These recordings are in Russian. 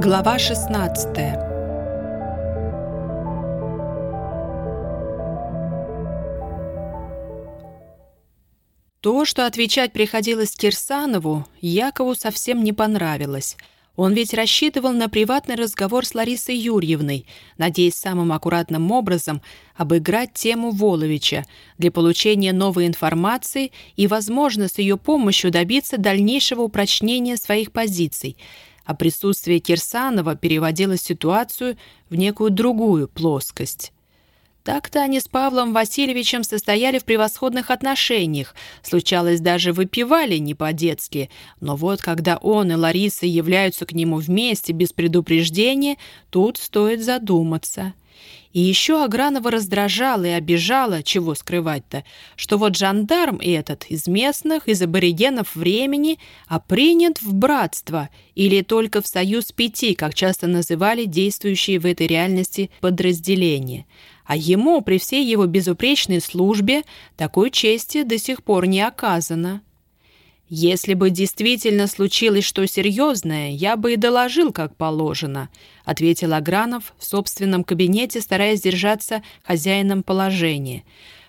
Глава 16 То, что отвечать приходилось Кирсанову, Якову совсем не понравилось. Он ведь рассчитывал на приватный разговор с Ларисой Юрьевной, надеясь самым аккуратным образом обыграть тему Воловича для получения новой информации и, возможно, с ее помощью добиться дальнейшего упрочнения своих позиций – а присутствие Кирсанова переводило ситуацию в некую другую плоскость. Так-то они с Павлом Васильевичем состояли в превосходных отношениях, случалось, даже выпивали не по-детски, но вот когда он и Лариса являются к нему вместе без предупреждения, тут стоит задуматься – и еще Агранова раздражала и обижала, чего скрывать-то, что вот жандарм этот из местных, из аборигенов времени, а принят в братство или только в союз пяти, как часто называли действующие в этой реальности подразделения. А ему при всей его безупречной службе такой чести до сих пор не оказано. «Если бы действительно случилось что серьезное, я бы и доложил, как положено», ответил Агранов в собственном кабинете, стараясь держаться хозяином положения.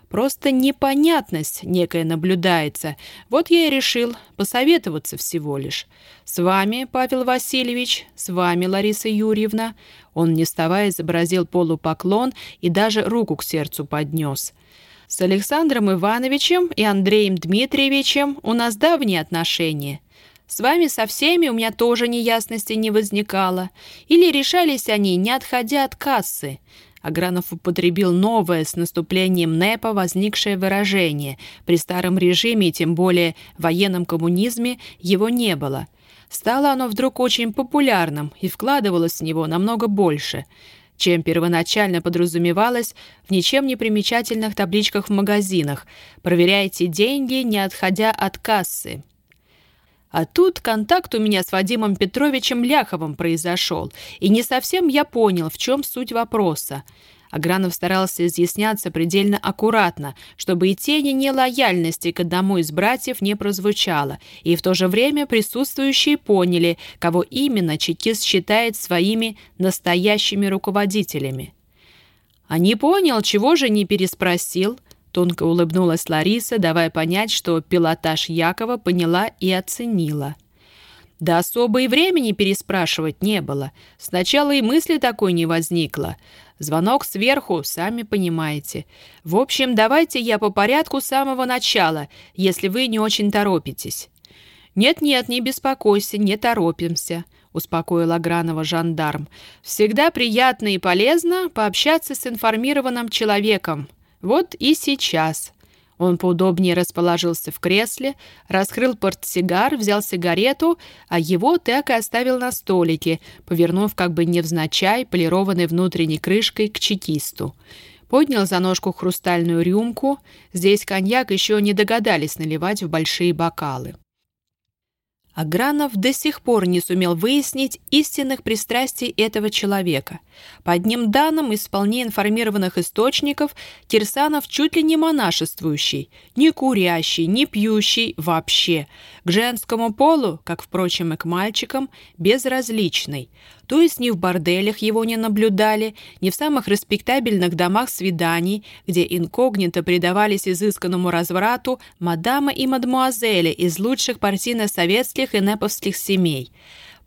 «Просто непонятность некая наблюдается. Вот я и решил посоветоваться всего лишь. С вами, Павел Васильевич, с вами, Лариса Юрьевна». Он, не вставая, изобразил полупоклон и даже руку к сердцу поднес – с Александром Ивановичем и Андреем Дмитриевичем у нас давние отношения. С вами со всеми у меня тоже неясности не возникало. Или решались они, не отходя от кассы. Агранов употребил новое с наступлением НЭПа возникшее выражение. При старом режиме, тем более военном коммунизме, его не было. Стало оно вдруг очень популярным и вкладывалось в него намного больше – чем первоначально подразумевалось в ничем не примечательных табличках в магазинах «Проверяйте деньги, не отходя от кассы». А тут контакт у меня с Вадимом Петровичем Ляховым произошел, и не совсем я понял, в чем суть вопроса. Агранов старался изъясняться предельно аккуратно, чтобы и тени нелояльности к одному из братьев не прозвучало, и в то же время присутствующие поняли, кого именно чекист считает своими настоящими руководителями. «А не понял, чего же не переспросил?» Тонко улыбнулась Лариса, давая понять, что пилотаж Якова поняла и оценила. Да особо и времени переспрашивать не было. Сначала и мысли такой не возникло. Звонок сверху, сами понимаете. В общем, давайте я по порядку с самого начала, если вы не очень торопитесь». «Нет-нет, не беспокойся, не торопимся», — успокоил Агранова жандарм. «Всегда приятно и полезно пообщаться с информированным человеком. Вот и сейчас». Он поудобнее расположился в кресле, раскрыл портсигар, взял сигарету, а его так и оставил на столике, повернув как бы невзначай полированной внутренней крышкой к чекисту. Поднял за ножку хрустальную рюмку. Здесь коньяк еще не догадались наливать в большие бокалы. Агранов до сих пор не сумел выяснить истинных пристрастий этого человека. По одним данным из вполне информированных источников, Кирсанов чуть ли не монашествующий, не курящий, не пьющий вообще. К женскому полу, как, впрочем, и к мальчикам, безразличный. То есть ни в борделях его не наблюдали, ни в самых респектабельных домах свиданий, где инкогнито предавались изысканному разврату мадамы и мадмуазели из лучших партийно-советских и неповских семей.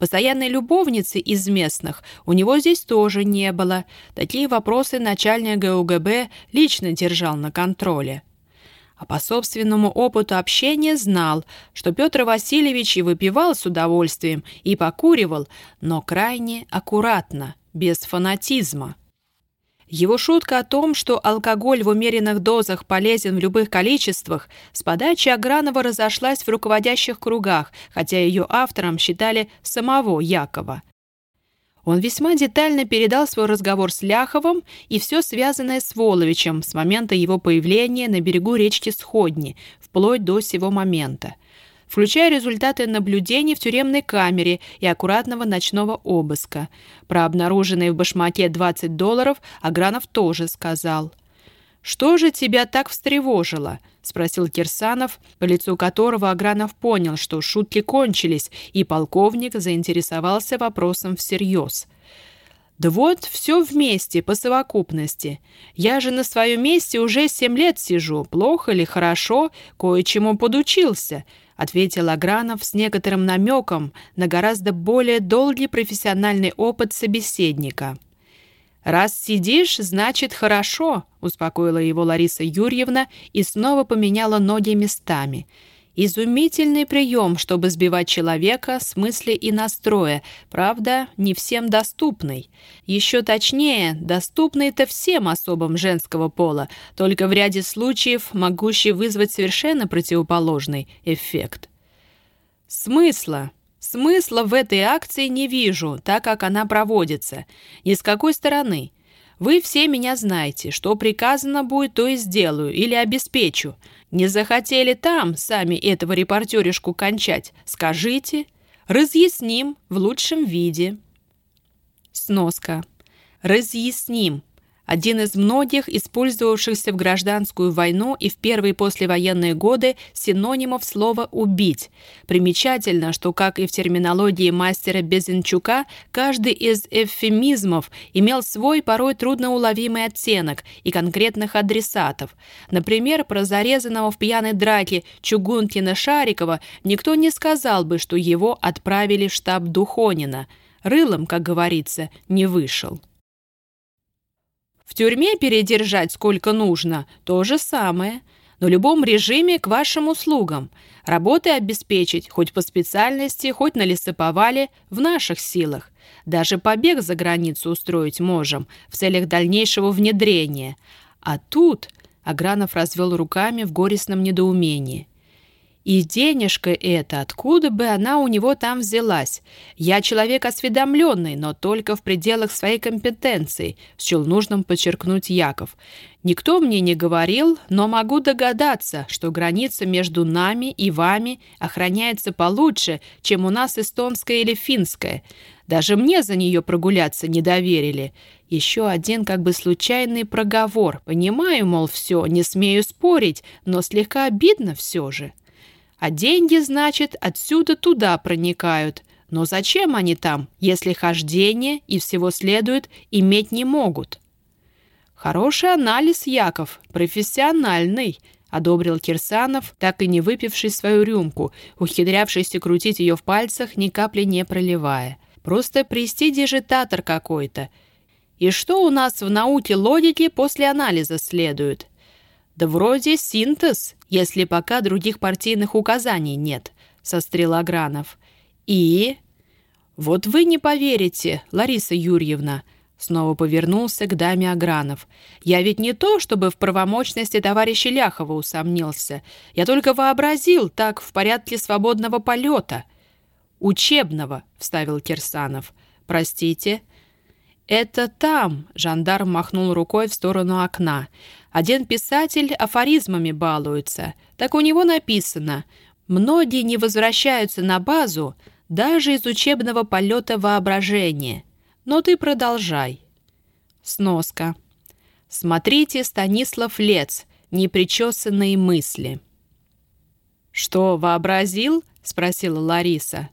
Постоянной любовницы из местных у него здесь тоже не было. Такие вопросы начальник ГУГБ лично держал на контроле а по собственному опыту общения знал, что Петр Васильевич и выпивал с удовольствием, и покуривал, но крайне аккуратно, без фанатизма. Его шутка о том, что алкоголь в умеренных дозах полезен в любых количествах, с подачи Агранова разошлась в руководящих кругах, хотя ее автором считали самого Якова. Он весьма детально передал свой разговор с Ляховым и все связанное с Воловичем с момента его появления на берегу речки Сходни, вплоть до сего момента, включая результаты наблюдений в тюремной камере и аккуратного ночного обыска. Про обнаруженные в башмаке 20 долларов Агранов тоже сказал. «Что же тебя так встревожило?» — спросил Кирсанов, по лицу которого Агранов понял, что шутки кончились, и полковник заинтересовался вопросом всерьез. «Да вот, все вместе, по совокупности. Я же на своем месте уже семь лет сижу. Плохо или хорошо, кое-чему подучился», — ответил Агранов с некоторым намеком на гораздо более долгий профессиональный опыт собеседника. «Раз сидишь, значит, хорошо», — успокоила его Лариса Юрьевна и снова поменяла ноги местами. Изумительный прием, чтобы сбивать человека с мысли и настроя, правда, не всем доступный. Еще точнее, доступный-то всем особам женского пола, только в ряде случаев могущий вызвать совершенно противоположный эффект. «Смысла?» Смысла в этой акции не вижу, так как она проводится. Ни с какой стороны. Вы все меня знаете. Что приказано будет, то и сделаю или обеспечу. Не захотели там сами этого репортеришку кончать? Скажите. Разъясним в лучшем виде. Сноска. Разъясним один из многих использовавшихся в гражданскую войну и в первые послевоенные годы синонимов слова «убить». Примечательно, что, как и в терминологии мастера Безенчука, каждый из эвфемизмов имел свой порой трудноуловимый оттенок и конкретных адресатов. Например, про зарезанного в пьяной драке Чугункина Шарикова никто не сказал бы, что его отправили в штаб Духонина. Рылом, как говорится, не вышел. В тюрьме передержать сколько нужно – то же самое. Но любом режиме к вашим услугам. Работы обеспечить, хоть по специальности, хоть на лесоповале, в наших силах. Даже побег за границу устроить можем в целях дальнейшего внедрения. А тут Агранов развел руками в горестном недоумении. И денежка эта, откуда бы она у него там взялась? Я человек осведомленный, но только в пределах своей компетенции, счел нужным подчеркнуть Яков. Никто мне не говорил, но могу догадаться, что граница между нами и вами охраняется получше, чем у нас эстонская или финская. Даже мне за нее прогуляться не доверили. Еще один как бы случайный проговор. Понимаю, мол, все, не смею спорить, но слегка обидно все же. А деньги, значит, отсюда туда проникают. Но зачем они там, если хождение и всего следует иметь не могут? Хороший анализ, Яков, профессиональный, одобрил Кирсанов, так и не выпивший свою рюмку, ухитрявшийся крутить ее в пальцах, ни капли не проливая. Просто престидижитатор какой-то. И что у нас в науке логики после анализа следует? Да вроде синтез, если пока других партийных указаний нет, сострил Агранов. И... Вот вы не поверите, Лариса Юрьевна, снова повернулся к даме Агранов. Я ведь не то, чтобы в правомочности товарища Ляхова усомнился. Я только вообразил так в порядке свободного полета. Учебного, вставил Кирсанов. Простите. Это там, жандарм махнул рукой в сторону окна. Один писатель афоризмами балуется. Так у него написано «Многие не возвращаются на базу даже из учебного полета воображения». Но ты продолжай. Сноска. Смотрите Станислав Лец «Непричесанные мысли». «Что, вообразил?» — спросила Лариса.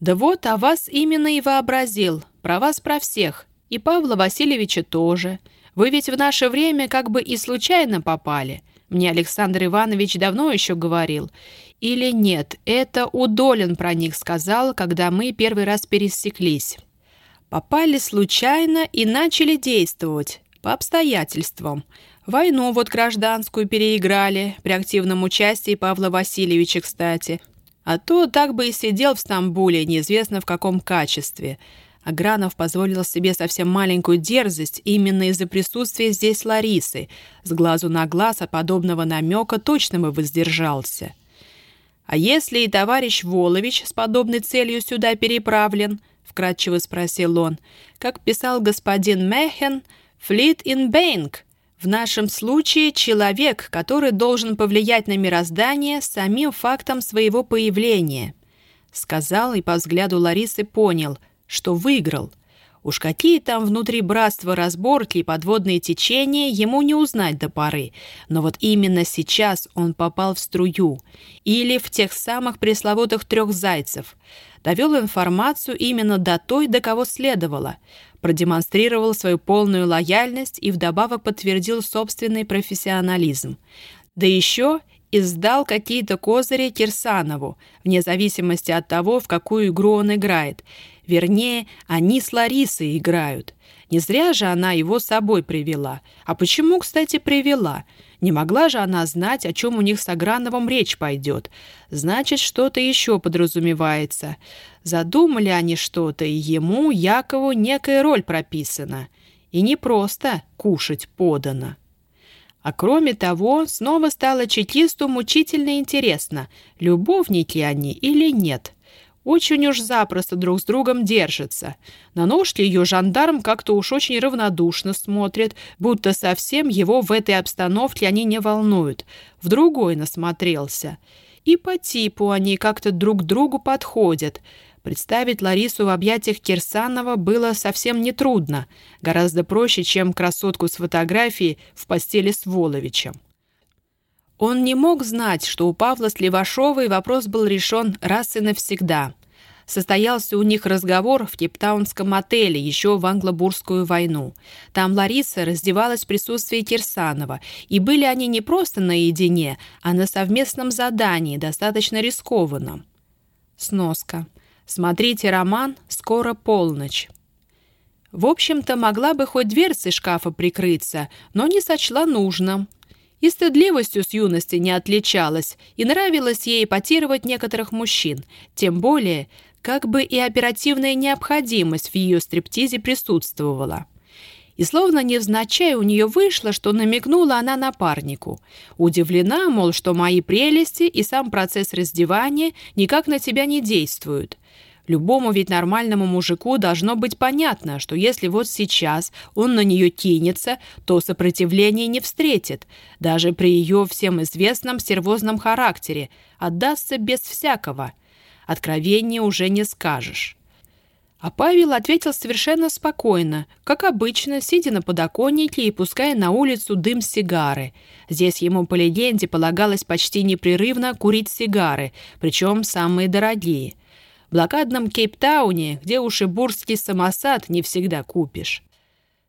«Да вот, о вас именно и вообразил. Про вас, про всех. И Павла Васильевича тоже. Вы ведь в наше время как бы и случайно попали. Мне Александр Иванович давно еще говорил. Или нет, это Удолин про них сказал, когда мы первый раз пересеклись. Попали случайно и начали действовать. По обстоятельствам. Войну вот гражданскую переиграли, при активном участии Павла Васильевича, кстати. А то так бы и сидел в Стамбуле, неизвестно в каком качестве – Агранов позволил себе совсем маленькую дерзость именно из-за присутствия здесь Ларисы. С глазу на глаз от подобного намека точно бы воздержался. «А если и товарищ Волович с подобной целью сюда переправлен?» — вкратчиво спросил он. «Как писал господин Мехен, «Флит ин бэнк». В нашем случае человек, который должен повлиять на мироздание самим фактом своего появления. Сказал и по взгляду Ларисы понял — что выиграл. Уж какие там внутри братства разборки и подводные течения, ему не узнать до поры. Но вот именно сейчас он попал в струю. Или в тех самых пресловутых трех зайцев. Довел информацию именно до той, до кого следовало. Продемонстрировал свою полную лояльность и вдобавок подтвердил собственный профессионализм. Да еще и сдал какие-то козыри Кирсанову, вне зависимости от того, в какую игру он играет. Вернее, они с Ларисой играют. Не зря же она его с собой привела. А почему, кстати, привела? Не могла же она знать, о чем у них с Аграновым речь пойдет. Значит, что-то еще подразумевается. Задумали они что-то, и ему, Якову, некая роль прописана. И не просто кушать подано. А кроме того, снова стало чекисту мучительно интересно, любовники они или нет. Очень уж запросто друг с другом держатся. На ножки ее жандарм как-то уж очень равнодушно смотрит, будто совсем его в этой обстановке они не волнуют. В другой насмотрелся. И по типу они как-то друг к другу подходят – Представить Ларису в объятиях Кирсанова было совсем нетрудно, гораздо проще, чем красотку с фотографией в постели с Воловичем. Он не мог знать, что у Павла с Левашовой вопрос был решен раз и навсегда. Состоялся у них разговор в Кейптаунском отеле еще в Англобурскую войну. Там Лариса раздевалась в присутствии Кирсанова, и были они не просто наедине, а на совместном задании, достаточно рискованном. Сноска. Смотрите роман «Скоро полночь». В общем-то, могла бы хоть дверцы шкафа прикрыться, но не сочла нужным. И стыдливостью с юности не отличалась, и нравилось ей эпатировать некоторых мужчин, тем более, как бы и оперативная необходимость в ее стриптизе присутствовала. И словно невзначай у нее вышло, что намекнула она напарнику. Удивлена, мол, что мои прелести и сам процесс раздевания никак на тебя не действуют. Любому ведь нормальному мужику должно быть понятно, что если вот сейчас он на нее кинется, то сопротивления не встретит, даже при ее всем известном стервозном характере, отдастся без всякого. Откровения уже не скажешь. А Павел ответил совершенно спокойно, как обычно, сидя на подоконнике и пуская на улицу дым сигары. Здесь ему, по легенде, полагалось почти непрерывно курить сигары, причем самые дорогие – блокадном Кейптауне, где уж и бурский самосад не всегда купишь.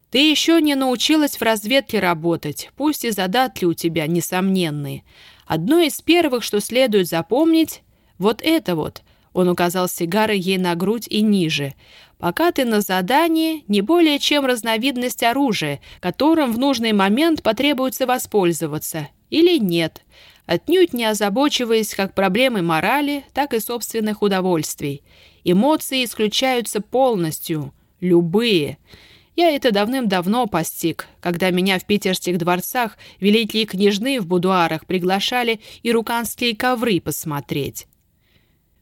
Ты еще не научилась в разведке работать, пусть и задатки у тебя несомненные. Одно из первых, что следует запомнить, вот это вот. Он указал сигарой ей на грудь и ниже. Пока ты на задании, не более чем разновидность оружия, которым в нужный момент потребуется воспользоваться. Или нет отнюдь не озабочиваясь как проблемой морали, так и собственных удовольствий. Эмоции исключаются полностью, любые. Я это давным-давно постиг, когда меня в питерских дворцах великие княжны в будуарах приглашали и руканские ковры посмотреть.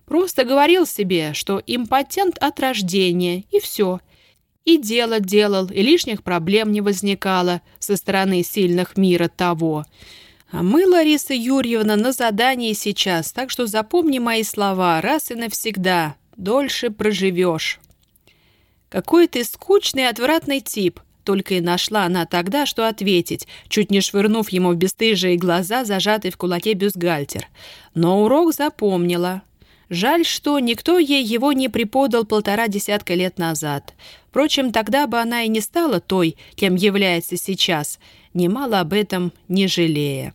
Просто говорил себе, что импотент от рождения, и все. И дело делал, и лишних проблем не возникало со стороны сильных мира того – мы, Лариса Юрьевна, на задании сейчас, так что запомни мои слова раз и навсегда. Дольше проживешь. Какой ты скучный отвратный тип, только и нашла она тогда, что ответить, чуть не швырнув ему в бесстыжие глаза, зажатый в кулаке бюстгальтер. Но урок запомнила. Жаль, что никто ей его не преподал полтора десятка лет назад. Впрочем, тогда бы она и не стала той, кем является сейчас, немало об этом не жалея.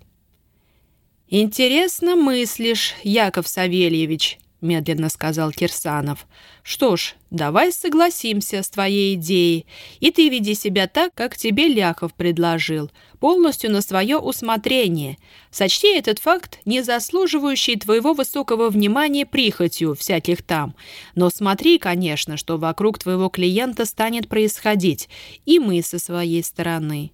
«Интересно мыслишь, Яков Савельевич», — медленно сказал Кирсанов. «Что ж, давай согласимся с твоей идеей, и ты веди себя так, как тебе Ляхов предложил, полностью на свое усмотрение. Сочти этот факт, не заслуживающий твоего высокого внимания прихотью всяких там. Но смотри, конечно, что вокруг твоего клиента станет происходить, и мы со своей стороны».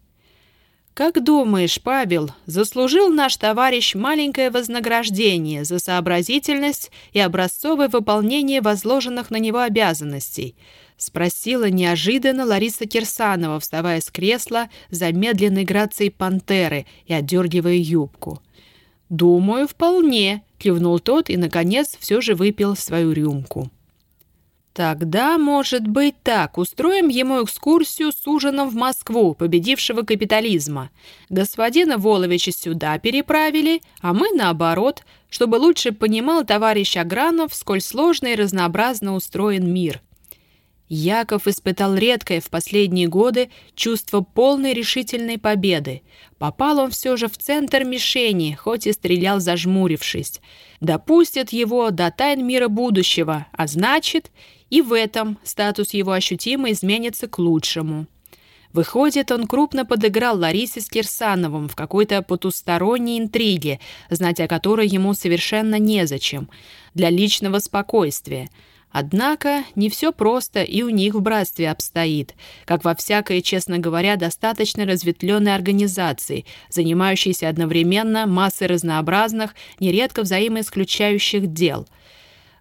«Как думаешь, Павел, заслужил наш товарищ маленькое вознаграждение за сообразительность и образцовое выполнение возложенных на него обязанностей?» — спросила неожиданно Лариса Кирсанова, вставая с кресла за медленной грацией пантеры и отдергивая юбку. «Думаю, вполне», — кивнул тот и, наконец, все же выпил свою рюмку. Тогда, может быть, так, устроим ему экскурсию с ужином в Москву, победившего капитализма. Господина Воловича сюда переправили, а мы наоборот, чтобы лучше понимал товарищ Агранов, сколь сложно и разнообразно устроен мир. Яков испытал редкое в последние годы чувство полной решительной победы. Попал он все же в центр мишени, хоть и стрелял зажмурившись. Допустят его до тайн мира будущего, а значит, и в этом статус его ощутимо изменится к лучшему. Выходит, он крупно подыграл Ларисе с Кирсановым в какой-то потусторонней интриге, знать о которой ему совершенно незачем, для личного спокойствия – Однако не все просто и у них в братстве обстоит, как во всякой, честно говоря, достаточно разветвленной организации, занимающейся одновременно массой разнообразных, нередко взаимоисключающих дел.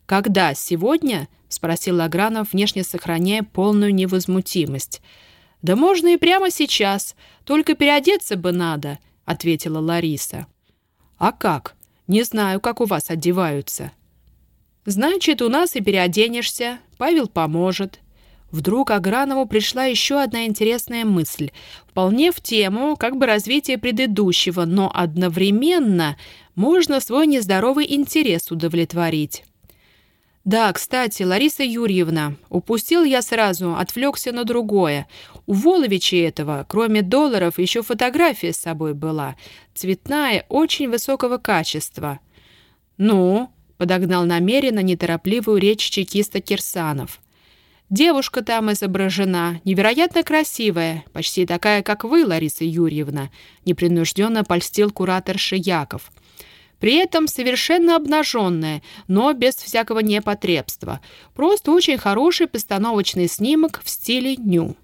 «Когда? Сегодня?» — спросил Агранов, внешне сохраняя полную невозмутимость. «Да можно и прямо сейчас, только переодеться бы надо», — ответила Лариса. «А как? Не знаю, как у вас одеваются». «Значит, у нас и переоденешься. Павел поможет». Вдруг Агранову пришла еще одна интересная мысль. Вполне в тему, как бы развитие предыдущего, но одновременно можно свой нездоровый интерес удовлетворить. «Да, кстати, Лариса Юрьевна, упустил я сразу, отвлекся на другое. У Воловича этого, кроме долларов, еще фотография с собой была. Цветная, очень высокого качества». «Ну?» подогнал намеренно неторопливую речь чекиста Кирсанов. «Девушка там изображена, невероятно красивая, почти такая, как вы, Лариса Юрьевна», непринужденно польстил куратор Шияков. При этом совершенно обнаженная, но без всякого непотребства. Просто очень хороший постановочный снимок в стиле ню.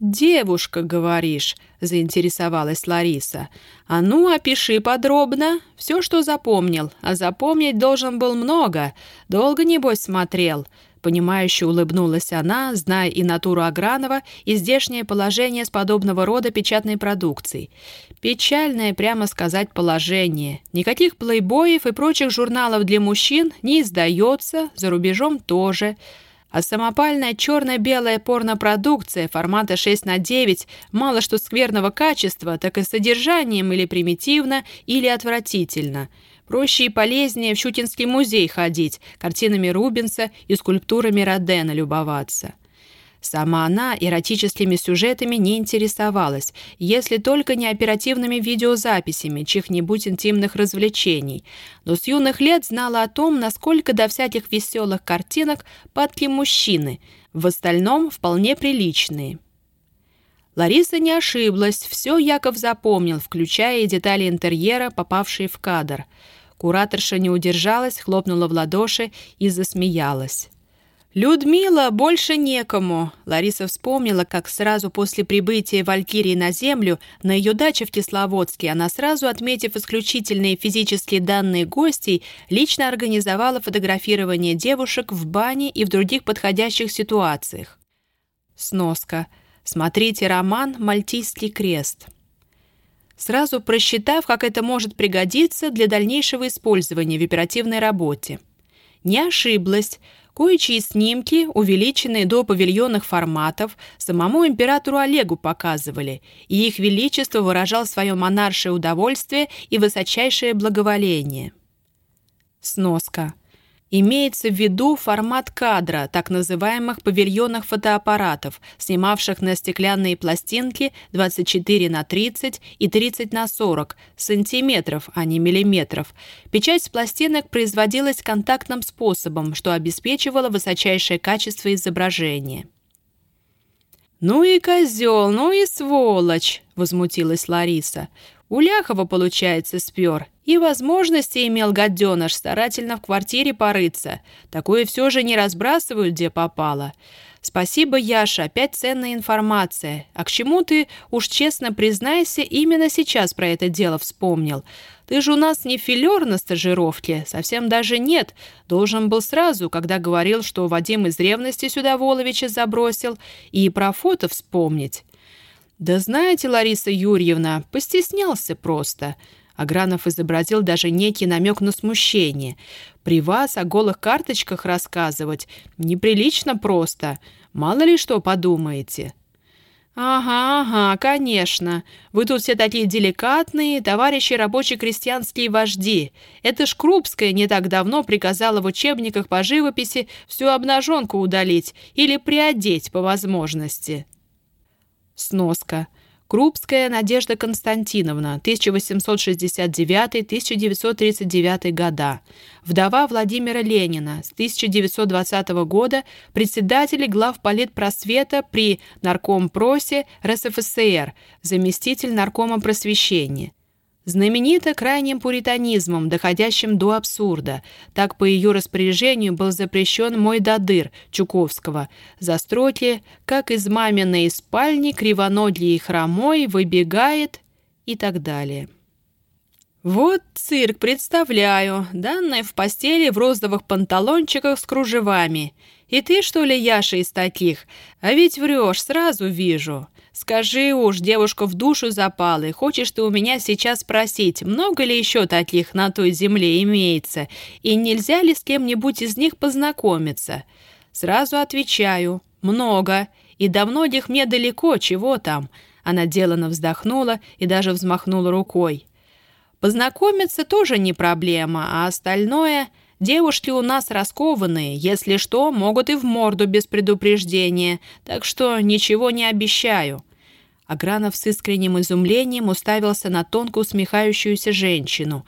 «Девушка, говоришь», — заинтересовалась Лариса. «А ну, опиши подробно. Все, что запомнил. А запомнить должен был много. Долго, небось, смотрел». Понимающе улыбнулась она, зная и натуру Агранова, и здешнее положение с подобного рода печатной продукцией. Печальное, прямо сказать, положение. Никаких плейбоев и прочих журналов для мужчин не издается, за рубежом тоже – а самопальная черно-белая порнопродукция формата 6 на 9 мало что скверного качества, так и содержанием или примитивно, или отвратительно. Проще и полезнее в Щукинский музей ходить, картинами Рубенса и скульптурами Родена любоваться. Сама она эротическими сюжетами не интересовалась, если только не оперативными видеозаписями чьих-нибудь интимных развлечений, но с юных лет знала о том, насколько до всяких веселых картинок падки мужчины, в остальном вполне приличные. Лариса не ошиблась, все Яков запомнил, включая и детали интерьера, попавшие в кадр. Кураторша не удержалась, хлопнула в ладоши и засмеялась. «Людмила, больше некому!» Лариса вспомнила, как сразу после прибытия Валькирии на Землю на ее даче в Кисловодске она сразу, отметив исключительные физические данные гостей, лично организовала фотографирование девушек в бане и в других подходящих ситуациях. Сноска. Смотрите роман «Мальтийский крест». Сразу просчитав, как это может пригодиться для дальнейшего использования в оперативной работе. Не ошиблась – Кое-чьи снимки, увеличенные до павильонных форматов, самому императору Олегу показывали, и их величество выражал свое монаршее удовольствие и высочайшее благоволение. Сноска. Имеется в виду формат кадра так называемых павильонных фотоаппаратов, снимавших на стеклянные пластинки 24 на 30 и 30 на 40 сантиметров, а не миллиметров. Печать с пластинок производилась контактным способом, что обеспечивало высочайшее качество изображения. «Ну и козел, ну и сволочь!» — возмутилась Лариса. «У Ляхова, получается, спер. И возможности имел гаденыш старательно в квартире порыться. Такое все же не разбрасывают, где попало. Спасибо, Яша, опять ценная информация. А к чему ты, уж честно признайся, именно сейчас про это дело вспомнил? Ты же у нас не филер на стажировке, совсем даже нет. Должен был сразу, когда говорил, что Вадим из ревности сюда Воловича забросил, и про фото вспомнить. «Да знаете, Лариса Юрьевна, постеснялся просто. Агранов изобразил даже некий намек на смущение. «При вас о голых карточках рассказывать неприлично просто. Мало ли что подумаете». «Ага, ага, конечно. Вы тут все такие деликатные, товарищи рабочие крестьянские вожди. Это ж Крупская не так давно приказала в учебниках по живописи всю обнаженку удалить или приодеть по возможности». Сноска. Крупская Надежда Константиновна, 1869-1939 года. Вдова Владимира Ленина, с 1920 года председатель главполитпросвета при Наркомпросе РСФСР, заместитель Наркома просвещения. Знаменита крайним пуританизмом, доходящим до абсурда. Так по ее распоряжению был запрещен мой дадыр Чуковского. За строки «Как из маминой спальни кривоногий и хромой выбегает» и так далее. Вот цирк, представляю, данная в постели в розовых панталончиках с кружевами. И ты, что ли, Яша, из таких? А ведь врешь, сразу вижу. Скажи уж, девушка в душу запала, и хочешь ты у меня сейчас спросить, много ли еще таких на той земле имеется, и нельзя ли с кем-нибудь из них познакомиться? Сразу отвечаю, много, и до многих мне далеко, чего там?» Она делано вздохнула и даже взмахнула рукой. «Познакомиться тоже не проблема, а остальное...» Девушки у нас раскованные, если что, могут и в морду без предупреждения, так что ничего не обещаю». Агранов с искренним изумлением уставился на тонко усмехающуюся женщину.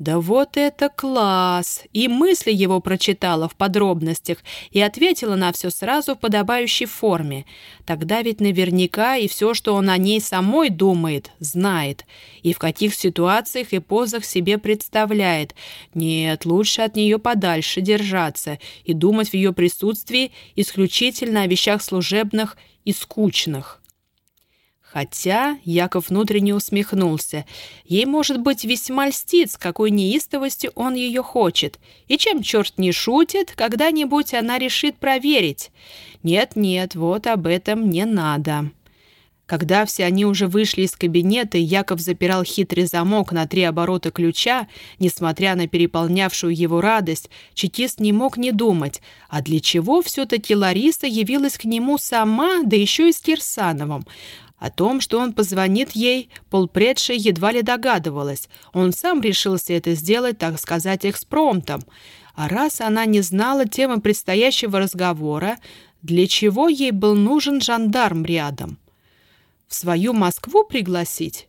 Да вот это класс! И мысли его прочитала в подробностях и ответила на все сразу в подобающей форме. Тогда ведь наверняка и все, что он о ней самой думает, знает. И в каких ситуациях и позах себе представляет. Нет, лучше от нее подальше держаться и думать в ее присутствии исключительно о вещах служебных и скучных. Хотя Яков внутренне усмехнулся. Ей, может быть, весьма льстит, с какой неистовостью он ее хочет. И чем черт не шутит, когда-нибудь она решит проверить. Нет-нет, вот об этом не надо. Когда все они уже вышли из кабинета, Яков запирал хитрый замок на три оборота ключа, несмотря на переполнявшую его радость, чекист не мог не думать, а для чего все-таки Лариса явилась к нему сама, да еще и с Кирсановым. О том, что он позвонит ей, полпредшей едва ли догадывалась. Он сам решился это сделать, так сказать, экспромтом. А раз она не знала темы предстоящего разговора, для чего ей был нужен жандарм рядом? В свою Москву пригласить?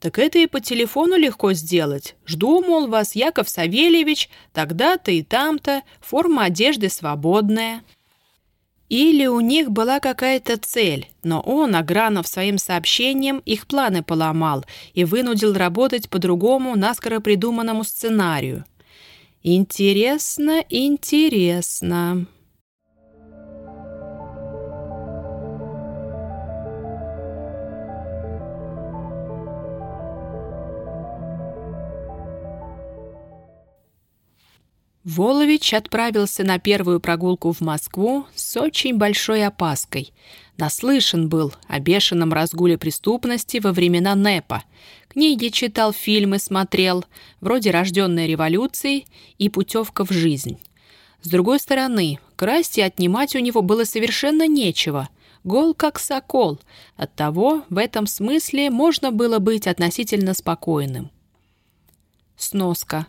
Так это и по телефону легко сделать. Жду, мол, вас, Яков Савельевич, тогда-то и там-то, форма одежды свободная. Или у них была какая-то цель, но он, Агранов, своим сообщением их планы поломал и вынудил работать по другому, наскоро придуманному сценарию. Интересно, интересно. Волович отправился на первую прогулку в Москву с очень большой опаской. Наслышан был о бешеном разгуле преступности во времена НЭПа. Книги читал, фильмы смотрел, вроде «Рожденная революцией» и «Путевка в жизнь». С другой стороны, красть и отнимать у него было совершенно нечего. Гол как сокол. Оттого в этом смысле можно было быть относительно спокойным. Сноска.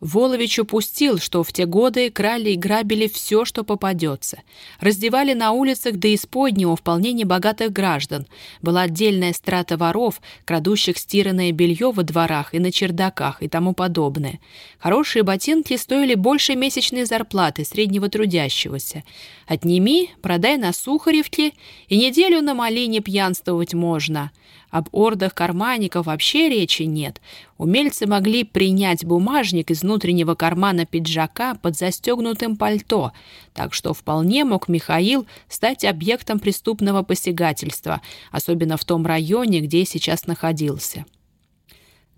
Волович упустил, что в те годы крали и грабили все, что попадется. Раздевали на улицах до исподнего вполне небогатых граждан. Была отдельная страта воров, крадущих стиранное белье во дворах и на чердаках и тому подобное. Хорошие ботинки стоили больше месячной зарплаты среднего трудящегося. Отними, продай на Сухаревке, и неделю на малине пьянствовать можно — об ордах карманников вообще речи нет. Умельцы могли принять бумажник из внутреннего кармана пиджака под застегнутым пальто, так что вполне мог Михаил стать объектом преступного посягательства, особенно в том районе, где сейчас находился.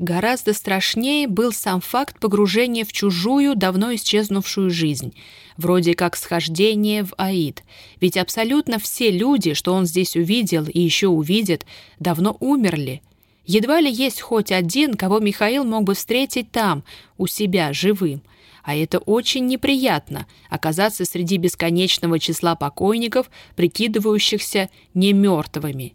Гораздо страшнее был сам факт погружения в чужую, давно исчезнувшую жизнь, вроде как схождение в Аид. Ведь абсолютно все люди, что он здесь увидел и еще увидит, давно умерли. Едва ли есть хоть один, кого Михаил мог бы встретить там, у себя, живым. А это очень неприятно — оказаться среди бесконечного числа покойников, прикидывающихся немертвыми.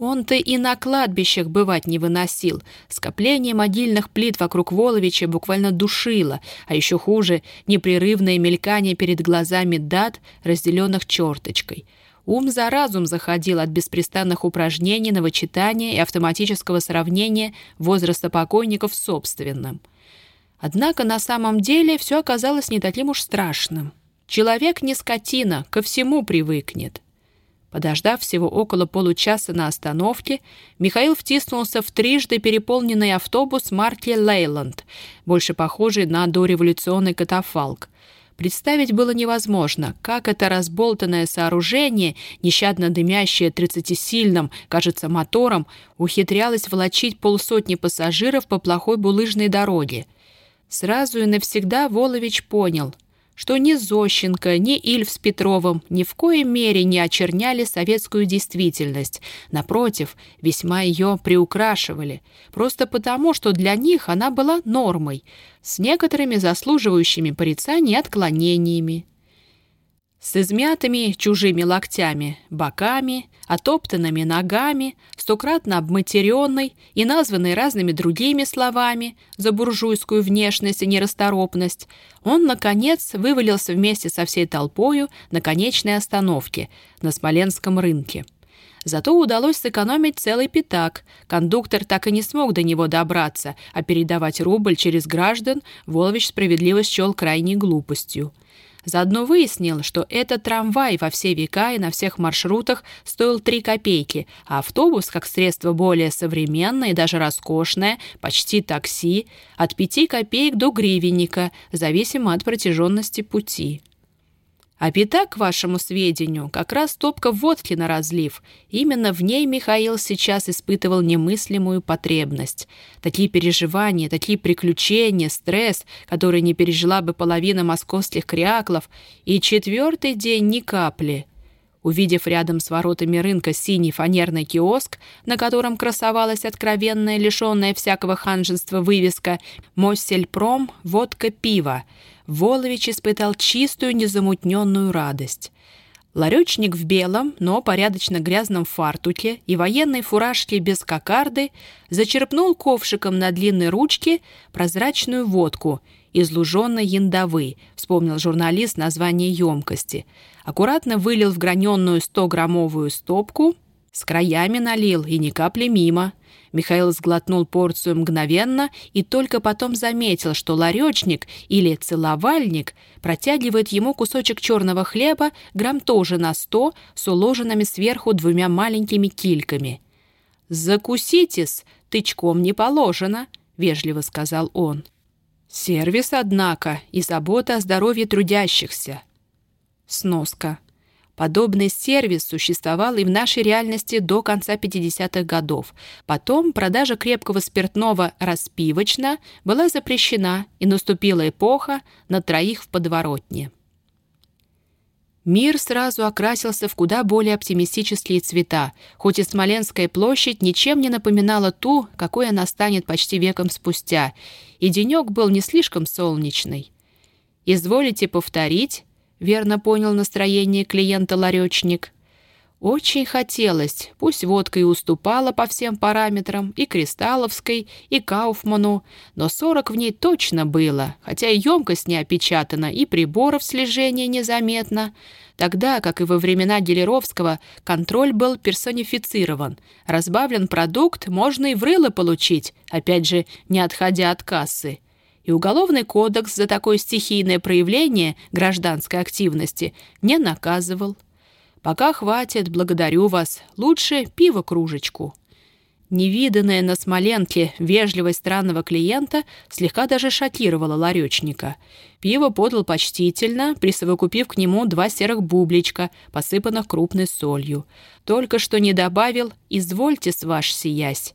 Он-то и на кладбищах бывать не выносил. Скопление могильных плит вокруг Воловича буквально душило, а еще хуже — непрерывное мелькание перед глазами дат, разделенных черточкой. Ум за разум заходил от беспрестанных упражнений на вычитание и автоматического сравнения возраста покойников с собственным. Однако на самом деле все оказалось не таким уж страшным. Человек не скотина, ко всему привыкнет. Подождав всего около получаса на остановке, Михаил втиснулся в трижды переполненный автобус марки «Лейланд», больше похожий на дореволюционный катафалк. Представить было невозможно, как это разболтанное сооружение, нещадно дымящее тридцатисильным, кажется, мотором, ухитрялось волочить полсотни пассажиров по плохой булыжной дороге. Сразу и навсегда Волович понял — что ни Зощенко, ни Ильф с Петровым ни в коей мере не очерняли советскую действительность. Напротив, весьма ее приукрашивали. Просто потому, что для них она была нормой, с некоторыми заслуживающими порицания отклонениями с измятыми чужими локтями, боками, отоптанными ногами, стократно обматеренной и названной разными другими словами за буржуйскую внешность и нерасторопность, он, наконец, вывалился вместе со всей толпою на конечной остановке на Смоленском рынке. Зато удалось сэкономить целый пятак. Кондуктор так и не смог до него добраться, а передавать рубль через граждан Волович справедливо счел крайней глупостью. Заодно выяснил, что этот трамвай во все века и на всех маршрутах стоил 3 копейки, а автобус, как средство более современное и даже роскошное, почти такси, от 5 копеек до гривенника, зависимо от протяженности пути. А пятак, к вашему сведению, как раз топка водки на разлив. Именно в ней Михаил сейчас испытывал немыслимую потребность. Такие переживания, такие приключения, стресс, который не пережила бы половина московских кряклов, и четвертый день ни капли. Увидев рядом с воротами рынка синий фанерный киоск, на котором красовалась откровенная, лишенная всякого ханжества вывеска «Моссельпром. Водка. Пиво», Волович испытал чистую, незамутненную радость. Ларечник в белом, но порядочно грязном фартуке и военной фуражке без кокарды зачерпнул ковшиком на длинной ручке прозрачную водку из луженой яндовы, вспомнил журналист название емкости, аккуратно вылил в граненную 100-граммовую стопку, с краями налил и ни капли мимо, Михаил сглотнул порцию мгновенно и только потом заметил, что ларечник или целовальник протягивает ему кусочек черного хлеба грамм тоже на сто с уложенными сверху двумя маленькими кильками. «Закуситесь, тычком не положено», — вежливо сказал он. «Сервис, однако, и забота о здоровье трудящихся». Сноска. Подобный сервис существовал и в нашей реальности до конца 50-х годов. Потом продажа крепкого спиртного распивочно была запрещена, и наступила эпоха на троих в подворотне. Мир сразу окрасился в куда более оптимистические цвета, хоть и Смоленская площадь ничем не напоминала ту, какой она станет почти веком спустя, и денек был не слишком солнечный. «Изволите повторить?» верно понял настроение клиента ларечник. Очень хотелось, пусть водка и уступала по всем параметрам, и Кристалловской, и Кауфману, но сорок в ней точно было, хотя и емкость не опечатана, и приборов слежения незаметно. Тогда, как и во времена Гелеровского, контроль был персонифицирован. Разбавлен продукт, можно и в рыло получить, опять же, не отходя от кассы и Уголовный кодекс за такое стихийное проявление гражданской активности не наказывал. Пока хватит, благодарю вас. Лучше пиво кружечку. Невиданная на Смоленке вежливость странного клиента слегка даже шокировала ларечника. Пиво подал почтительно, присовокупив к нему два серых бубличка, посыпанных крупной солью. Только что не добавил «извольте с ваш сиясь»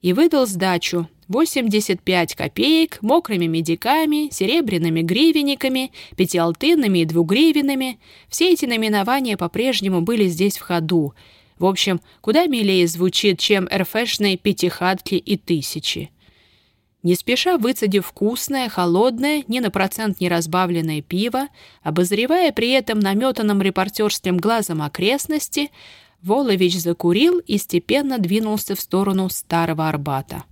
и выдал сдачу 85 копеек мокрыми медиками, серебряными гривенниками, пятиалтынными и двугривенными. Все эти наименования по-прежнему были здесь в ходу. В общем, куда милее звучит, чем РФшные пятихатки и тысячи. Не спеша выцедив вкусное, холодное, ни на процент не разбавленное пиво, обозревая при этом наметанным репортерским глазом окрестности, Волович закурил и степенно двинулся в сторону Старого Арбата.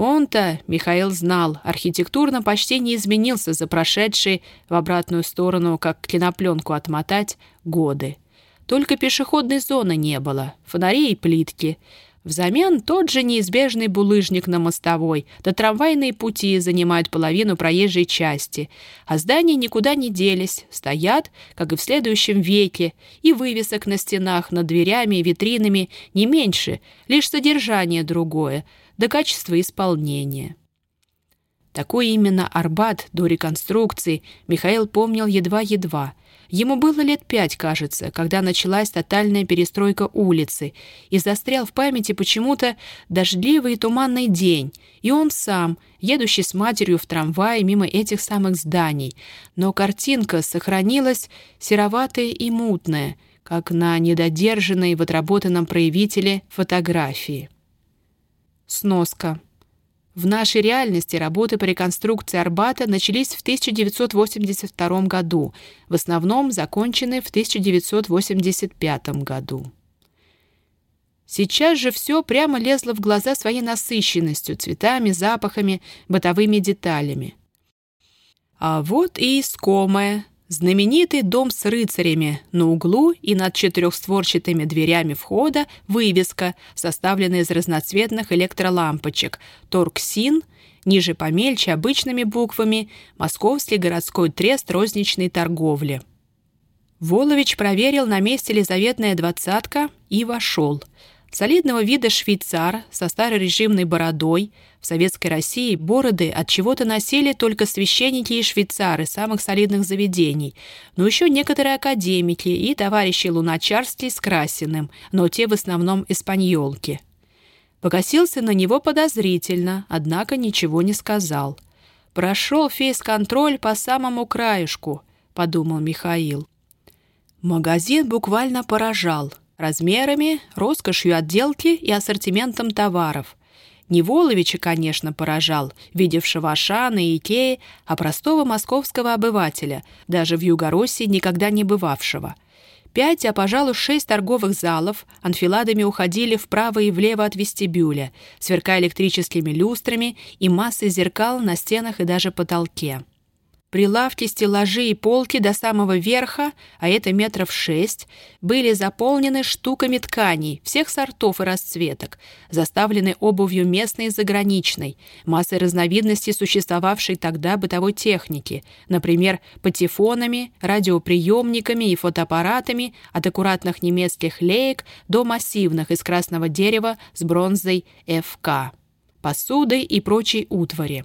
Он-то, Михаил знал, архитектурно почти не изменился за прошедшие в обратную сторону, как кинопленку отмотать, годы. Только пешеходной зоны не было, фонарей и плитки — Взамен тот же неизбежный булыжник на мостовой, да трамвайные пути занимают половину проезжей части, а здания никуда не делись, стоят, как и в следующем веке, и вывесок на стенах, над дверями витринами не меньше, лишь содержание другое, да качество исполнения. Такой именно Арбат до реконструкции Михаил помнил едва-едва, Ему было лет пять, кажется, когда началась тотальная перестройка улицы, и застрял в памяти почему-то дождливый и туманный день, и он сам, едущий с матерью в трамвае мимо этих самых зданий. Но картинка сохранилась сероватая и мутная, как на недодержанной в отработанном проявителе фотографии. Сноска. В нашей реальности работы по реконструкции Арбата начались в 1982 году, в основном закончены в 1985 году. Сейчас же все прямо лезло в глаза своей насыщенностью, цветами, запахами, бытовыми деталями. А вот и искомое, Знаменитый дом с рыцарями на углу и над четырехстворчатыми дверями входа вывеска, составленная из разноцветных электролампочек «Торксин», ниже помельче обычными буквами «Московский городской трест розничной торговли». Волович проверил, на месте ли заветная двадцатка, и вошел – Солидного вида швейцар со старорежимной бородой. В Советской России бороды от чего-то носили только священники и швейцары самых солидных заведений, но еще некоторые академики и товарищи Луначарский с Красиным, но те в основном испаньолки. Покосился на него подозрительно, однако ничего не сказал. «Прошел фейс-контроль по самому краешку», — подумал Михаил. Магазин буквально поражал размерами, роскошью отделки и ассортиментом товаров. Не Воловича, конечно, поражал, видевшего Ашана и Икеи, а простого московского обывателя, даже в Югороссии никогда не бывавшего. Пять, а, пожалуй, шесть торговых залов анфиладами уходили вправо и влево от вестибюля, сверкая электрическими люстрами и массой зеркал на стенах и даже потолке. Прилавки, стеллажи и полки до самого верха, а это метров шесть, были заполнены штуками тканей всех сортов и расцветок, заставлены обувью местной и заграничной, массой разновидностей существовавшей тогда бытовой техники, например, патефонами, радиоприемниками и фотоаппаратами от аккуратных немецких леек до массивных из красного дерева с бронзой ФК, посудой и прочей утвари.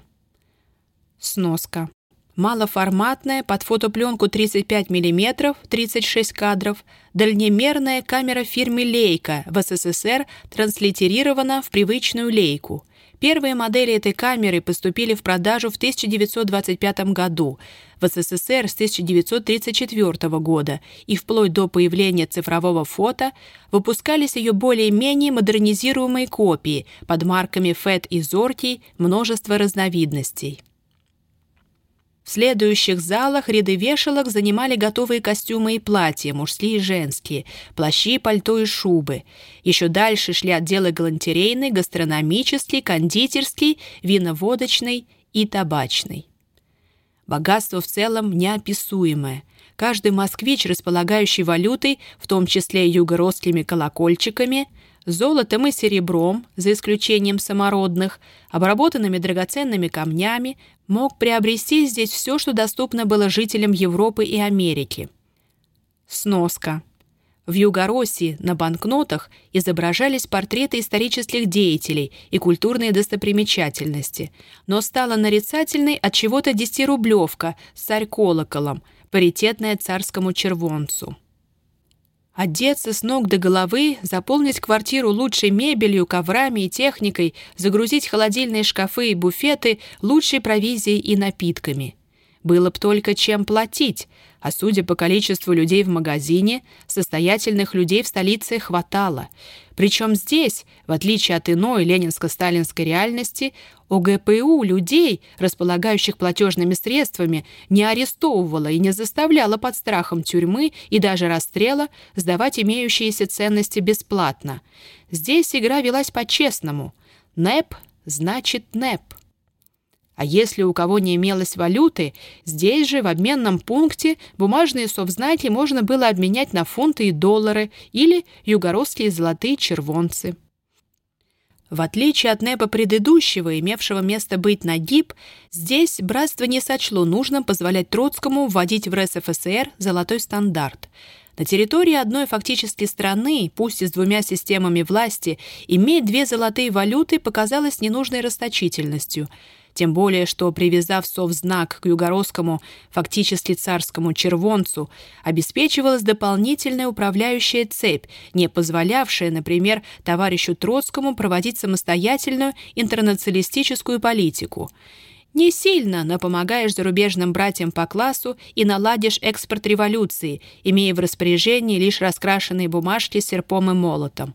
Сноска малоформатная под фотопленку 35 мм 36 кадров, дальнемерная камера фирмы «Лейка» в СССР транслитерирована в привычную «Лейку». Первые модели этой камеры поступили в продажу в 1925 году, в СССР с 1934 года и вплоть до появления цифрового фото выпускались ее более-менее модернизируемые копии под марками FET и Zorti множество разновидностей. В следующих залах ряды вешалок занимали готовые костюмы и платья, мужские и женские, плащи, пальто и шубы. Еще дальше шли отделы галантерейный, гастрономический, кондитерский, виноводочный и табачный. Богатство в целом неописуемое. Каждый москвич, располагающий валютой, в том числе югородскими колокольчиками – золотом и серебром, за исключением самородных, обработанными драгоценными камнями, мог приобрести здесь все, что доступно было жителям Европы и Америки. Сноска. В Югороссии на банкнотах изображались портреты исторических деятелей и культурные достопримечательности, но стала нарицательной от чего-то десятирублевка с царь-колоколом, паритетная царскому червонцу. Одеться с ног до головы, заполнить квартиру лучшей мебелью, коврами и техникой, загрузить холодильные шкафы и буфеты лучшей провизией и напитками. Было бы только чем платить, а судя по количеству людей в магазине, состоятельных людей в столице хватало. Причем здесь, в отличие от иной ленинско-сталинской реальности, ОГПУ людей, располагающих платежными средствами, не арестовывала и не заставляла под страхом тюрьмы и даже расстрела сдавать имеющиеся ценности бесплатно. Здесь игра велась по-честному. НЭП значит НЭП. А если у кого не имелось валюты, здесь же, в обменном пункте, бумажные совзнаки можно было обменять на фунты и доллары или югородские золотые червонцы. В отличие от НЭПа предыдущего, имевшего место быть на ГИП, здесь братство не сочло нужным позволять Троцкому вводить в РСФСР золотой стандарт. На территории одной фактически страны, пусть и с двумя системами власти, иметь две золотые валюты показалось ненужной расточительностью – тем более, что, привязав совзнак к югородскому, фактически царскому червонцу, обеспечивалась дополнительная управляющая цепь, не позволявшая, например, товарищу Троцкому проводить самостоятельную интернационалистическую политику. Не сильно, но помогаешь зарубежным братьям по классу и наладишь экспорт революции, имея в распоряжении лишь раскрашенные бумажки с серпом и молотом.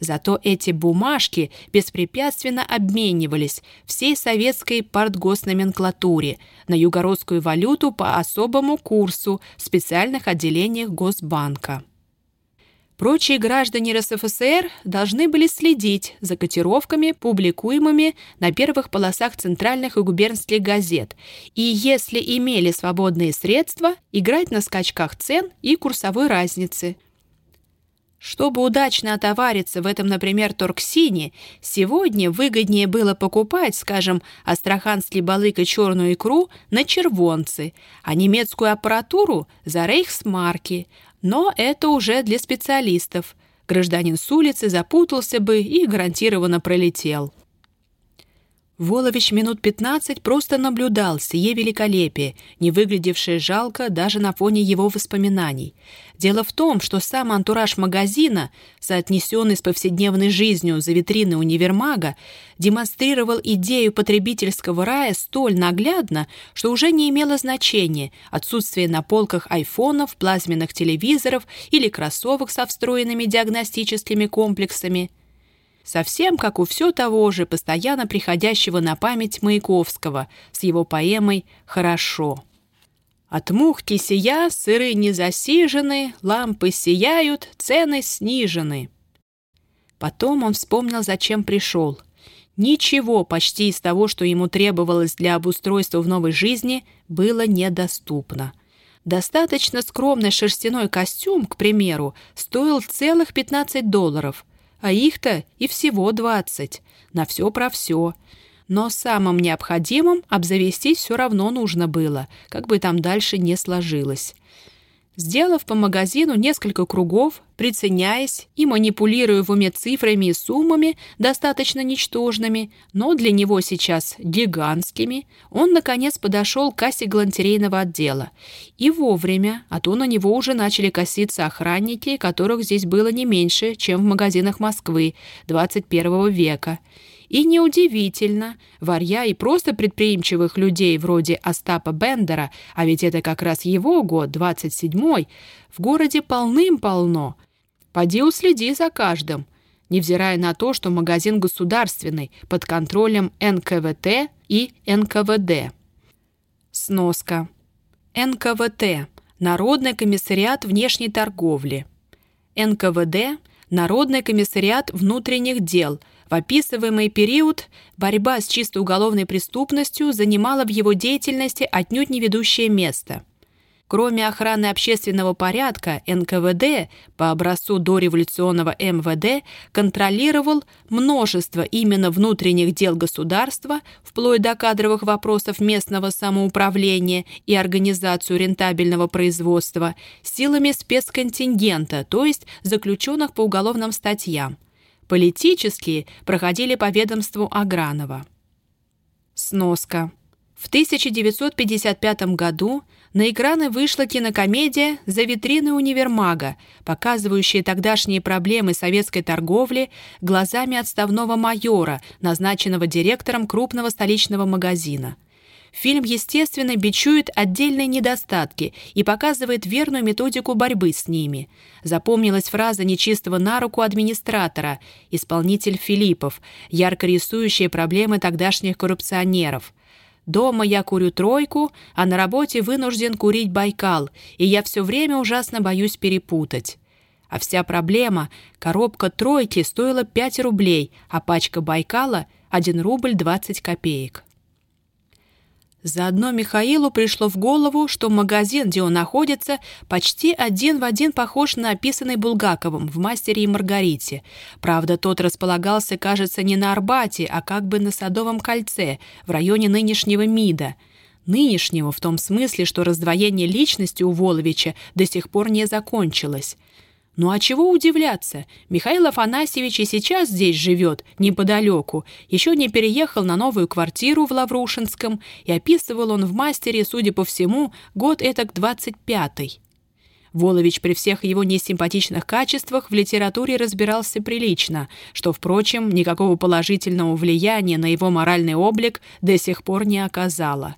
Зато эти бумажки беспрепятственно обменивались всей советской партгосноменклатуре на югородскую валюту по особому курсу в специальных отделениях Госбанка. Прочие граждане РСФСР должны были следить за котировками, публикуемыми на первых полосах центральных и губернских газет, и, если имели свободные средства, играть на скачках цен и курсовой разницы – чтобы удачно отовариться в этом, например, торксине, сегодня выгоднее было покупать, скажем, астраханский балык и черную икру на червонцы, а немецкую аппаратуру за рейхсмарки. Но это уже для специалистов. Гражданин с улицы запутался бы и гарантированно пролетел. Волович минут пятнадцать просто наблюдал сие великолепие, не выглядевшее жалко даже на фоне его воспоминаний. Дело в том, что сам антураж магазина, соотнесенный с повседневной жизнью за витрины универмага, демонстрировал идею потребительского рая столь наглядно, что уже не имело значения отсутствие на полках айфонов, плазменных телевизоров или кроссовок со встроенными диагностическими комплексами – Совсем как у все того же, постоянно приходящего на память Маяковского с его поэмой «Хорошо». От мух кисия сыры не засижены, лампы сияют, цены снижены. Потом он вспомнил, зачем пришел. Ничего почти из того, что ему требовалось для обустройства в новой жизни, было недоступно. Достаточно скромный шерстяной костюм, к примеру, стоил целых 15 долларов – а их-то и всего двадцать. На все про все. Но самым необходимым обзавестись все равно нужно было, как бы там дальше не сложилось. Сделав по магазину несколько кругов, приценяясь и манипулируя в уме цифрами и суммами, достаточно ничтожными, но для него сейчас гигантскими, он, наконец, подошел к кассе галантерейного отдела. И вовремя, а то на него уже начали коситься охранники, которых здесь было не меньше, чем в магазинах Москвы 21 века. И неудивительно, варья и просто предприимчивых людей вроде Остапа Бендера, а ведь это как раз его год, 27-й, в городе полным-полно. Поди уследи за каждым, невзирая на то, что магазин государственный, под контролем НКВТ и НКВД. Сноска. НКВТ – Народный комиссариат внешней торговли. НКВД – Народный комиссариат внутренних дел – в описываемый период борьба с чисто уголовной преступностью занимала в его деятельности отнюдь не ведущее место. Кроме охраны общественного порядка, НКВД по образцу дореволюционного МВД контролировал множество именно внутренних дел государства, вплоть до кадровых вопросов местного самоуправления и организацию рентабельного производства, силами спецконтингента, то есть заключенных по уголовным статьям. Политические проходили по ведомству Агранова. Сноска. В 1955 году на экраны вышла кинокомедия «За витрины универмага», показывающая тогдашние проблемы советской торговли глазами отставного майора, назначенного директором крупного столичного магазина. фильм, естественно, бичует отдельные недостатки и показывает верную методику борьбы с ними. Запомнилась фраза нечистого на руку администратора, исполнитель Филиппов, ярко рисующая проблемы тогдашних коррупционеров. «Дома я курю тройку, а на работе вынужден курить Байкал, и я все время ужасно боюсь перепутать». А вся проблема — коробка тройки стоила 5 рублей, а пачка Байкала — 1 рубль 20 копеек. Заодно Михаилу пришло в голову, что магазин, где он находится, почти один в один похож на описанный Булгаковым в «Мастере и Маргарите». Правда, тот располагался, кажется, не на Арбате, а как бы на Садовом кольце, в районе нынешнего МИДа. Нынешнего в том смысле, что раздвоение личности у Воловича до сих пор не закончилось. Ну а чего удивляться? Михаил Афанасьевич и сейчас здесь живет, неподалеку. Еще не переехал на новую квартиру в Лаврушинском, и описывал он в мастере, судя по всему, год этак двадцать пятый. Волович при всех его несимпатичных качествах в литературе разбирался прилично, что, впрочем, никакого положительного влияния на его моральный облик до сих пор не оказало.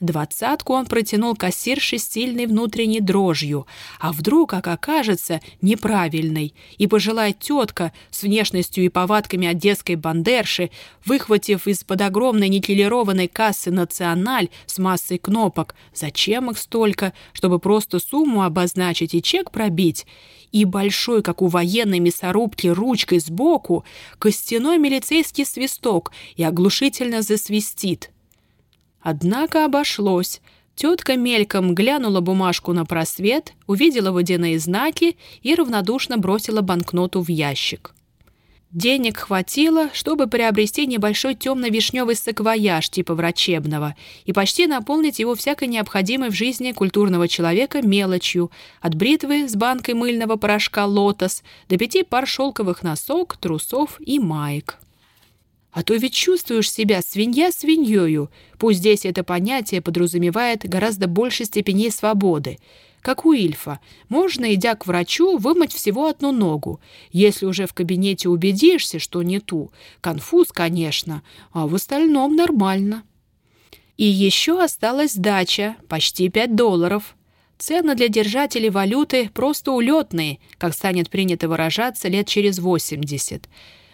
Двадцатку он протянул кассирше сильной внутренней дрожью, а вдруг, как окажется, неправильной, и пожилая тетка с внешностью и повадками одесской бандерши, выхватив из-под огромной никелированной кассы «Националь» с массой кнопок, зачем их столько, чтобы просто сумму обозначить и чек пробить, и большой, как у военной мясорубки, ручкой сбоку, костяной милицейский свисток и оглушительно засвистит — Однако обошлось. Тетка мельком глянула бумажку на просвет, увидела водяные знаки и равнодушно бросила банкноту в ящик. Денег хватило, чтобы приобрести небольшой темно-вишневый саквояж типа врачебного и почти наполнить его всякой необходимой в жизни культурного человека мелочью, от бритвы с банкой мыльного порошка «Лотос» до пяти пар шелковых носок, трусов и маек. А то ведь чувствуешь себя свинья свиньёю, пусть здесь это понятие подразумевает гораздо больше степеней свободы. Как у Ильфа, можно, идя к врачу, вымыть всего одну ногу. Если уже в кабинете убедишься, что не ту, конфуз, конечно, а в остальном нормально. И еще осталась дача, почти 5 долларов. Цены для держателей валюты просто улетные, как станет принято выражаться лет через 80.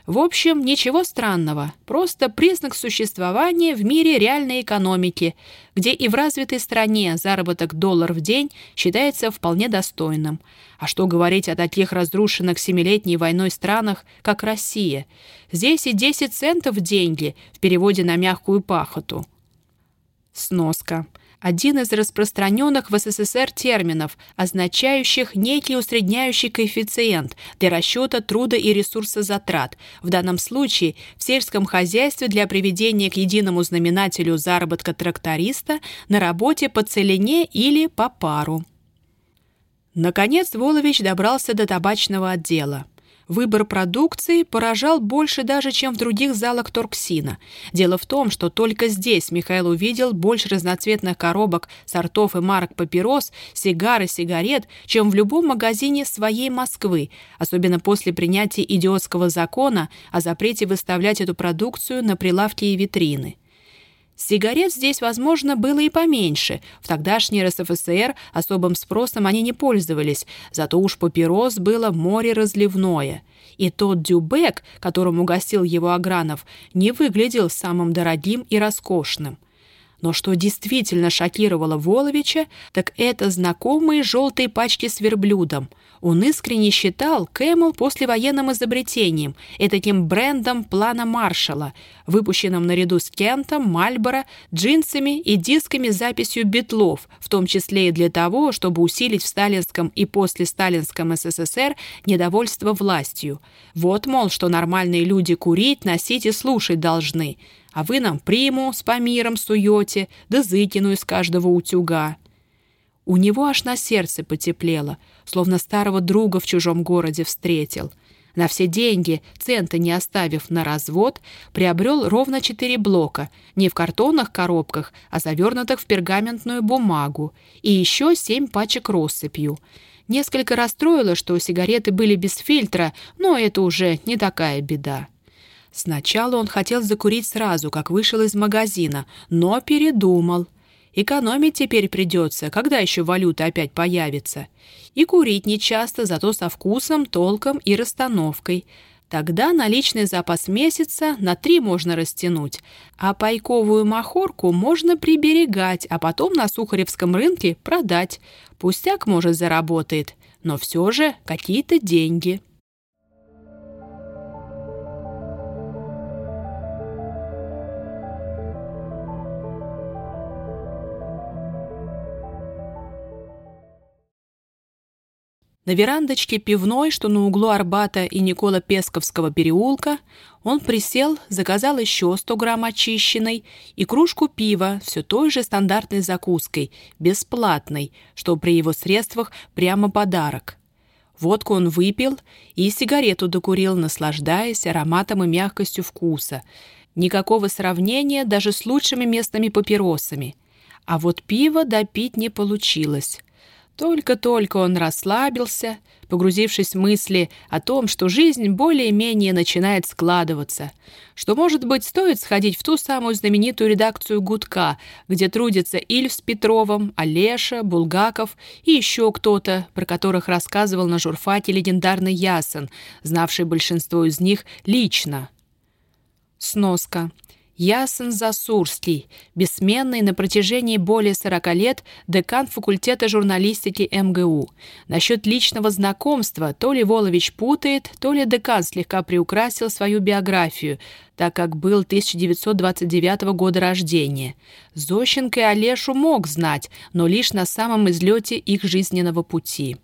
В общем, ничего странного, просто признак существования в мире реальной экономики, где и в развитой стране заработок доллар в день считается вполне достойным. А что говорить о таких разрушенных семилетней войной странах, как Россия? Здесь и 10 центов деньги в переводе на мягкую пахоту. Сноска один из распространенных в СССР терминов, означающих некий усредняющий коэффициент для расчета труда и ресурсозатрат, в данном случае в сельском хозяйстве для приведения к единому знаменателю заработка тракториста на работе по целине или по пару. Наконец Волович добрался до табачного отдела. Выбор продукции поражал больше даже, чем в других залах Торксина. Дело в том, что только здесь Михаил увидел больше разноцветных коробок, сортов и марок папирос, сигар и сигарет, чем в любом магазине своей Москвы, особенно после принятия идиотского закона о запрете выставлять эту продукцию на прилавки и витрины. Сигарет здесь, возможно, было и поменьше. В тогдашней РСФСР особым спросом они не пользовались, зато уж папирос было море разливное. И тот дюбек, которым угостил его Агранов, не выглядел самым дорогим и роскошным. Но что действительно шокировало Воловича, так это знакомые желтые пачки с верблюдом — он искренне считал Кэмл послевоенным изобретением, этаким брендом плана Маршалла, выпущенным наряду с Кентом, Мальборо, джинсами и дисками с записью битлов, в том числе и для того, чтобы усилить в сталинском и после сталинском СССР недовольство властью. Вот, мол, что нормальные люди курить, носить и слушать должны, а вы нам приму с помиром суете, да зыкину из каждого утюга. У него аж на сердце потеплело, словно старого друга в чужом городе встретил. На все деньги, цента не оставив на развод, приобрел ровно четыре блока, не в картонных коробках, а завернутых в пергаментную бумагу, и еще семь пачек россыпью. Несколько расстроило, что сигареты были без фильтра, но это уже не такая беда. Сначала он хотел закурить сразу, как вышел из магазина, но передумал. Экономить теперь придется, когда еще валюта опять появится. И курить нечасто, зато со вкусом, толком и расстановкой. Тогда наличный запас месяца на три можно растянуть, а пайковую махорку можно приберегать, а потом на Сухаревском рынке продать. Пустяк, может, заработает, но все же какие-то деньги. На верандочке пивной, что на углу Арбата и Никола Песковского переулка, он присел, заказал еще 100 грамм очищенной и кружку пива все той же стандартной закуской, бесплатной, что при его средствах прямо подарок. Водку он выпил и сигарету докурил, наслаждаясь ароматом и мягкостью вкуса. Никакого сравнения даже с лучшими местными папиросами. А вот пиво допить не получилось. Только-только он расслабился, погрузившись в мысли о том, что жизнь более-менее начинает складываться, что, может быть, стоит сходить в ту самую знаменитую редакцию «Гудка», где трудятся Ильф с Петровым, Олеша, Булгаков и еще кто-то, про которых рассказывал на журфаке легендарный Ясен, знавший большинство из них лично. Сноска. Ясен Засурский, бессменный на протяжении более 40 лет декан факультета журналистики МГУ. Насчет личного знакомства то ли Волович путает, то ли декан слегка приукрасил свою биографию, так как был 1929 года рождения. Зощенко и Олешу мог знать, но лишь на самом излете их жизненного пути.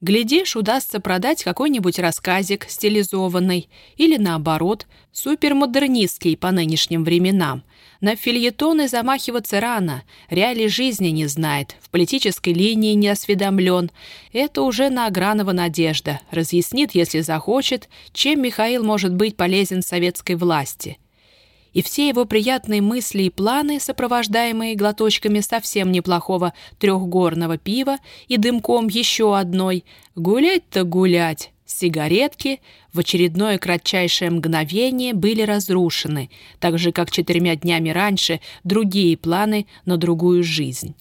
Глядишь, удастся продать какой-нибудь рассказик стилизованный или, наоборот, супермодернистский по нынешним временам. На фильетоны замахиваться рано, реалий жизни не знает, в политической линии не осведомлен. Это уже на Агранова надежда, разъяснит, если захочет, чем Михаил может быть полезен советской власти – и все его приятные мысли и планы, сопровождаемые глоточками совсем неплохого трехгорного пива и дымком еще одной, гулять-то гулять, сигаретки в очередное кратчайшее мгновение были разрушены, так же, как четырьмя днями раньше другие планы на другую жизнь.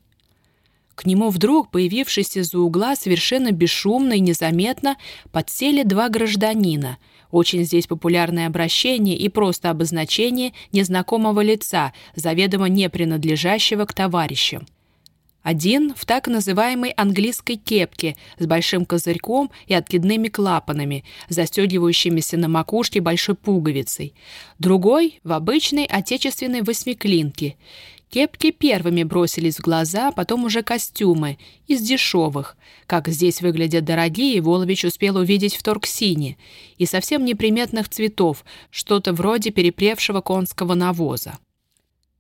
К нему вдруг, появившись из-за угла, совершенно бесшумно и незаметно подсели два гражданина — очень здесь популярное обращение и просто обозначение незнакомого лица, заведомо не принадлежащего к товарищам. Один в так называемой английской кепке с большим козырьком и откидными клапанами, застегивающимися на макушке большой пуговицей. Другой в обычной отечественной восьмиклинке. Кепки первыми бросились в глаза, потом уже костюмы, из дешевых. Как здесь выглядят дорогие, Волович успел увидеть в Торксине. И совсем неприметных цветов, что-то вроде перепревшего конского навоза.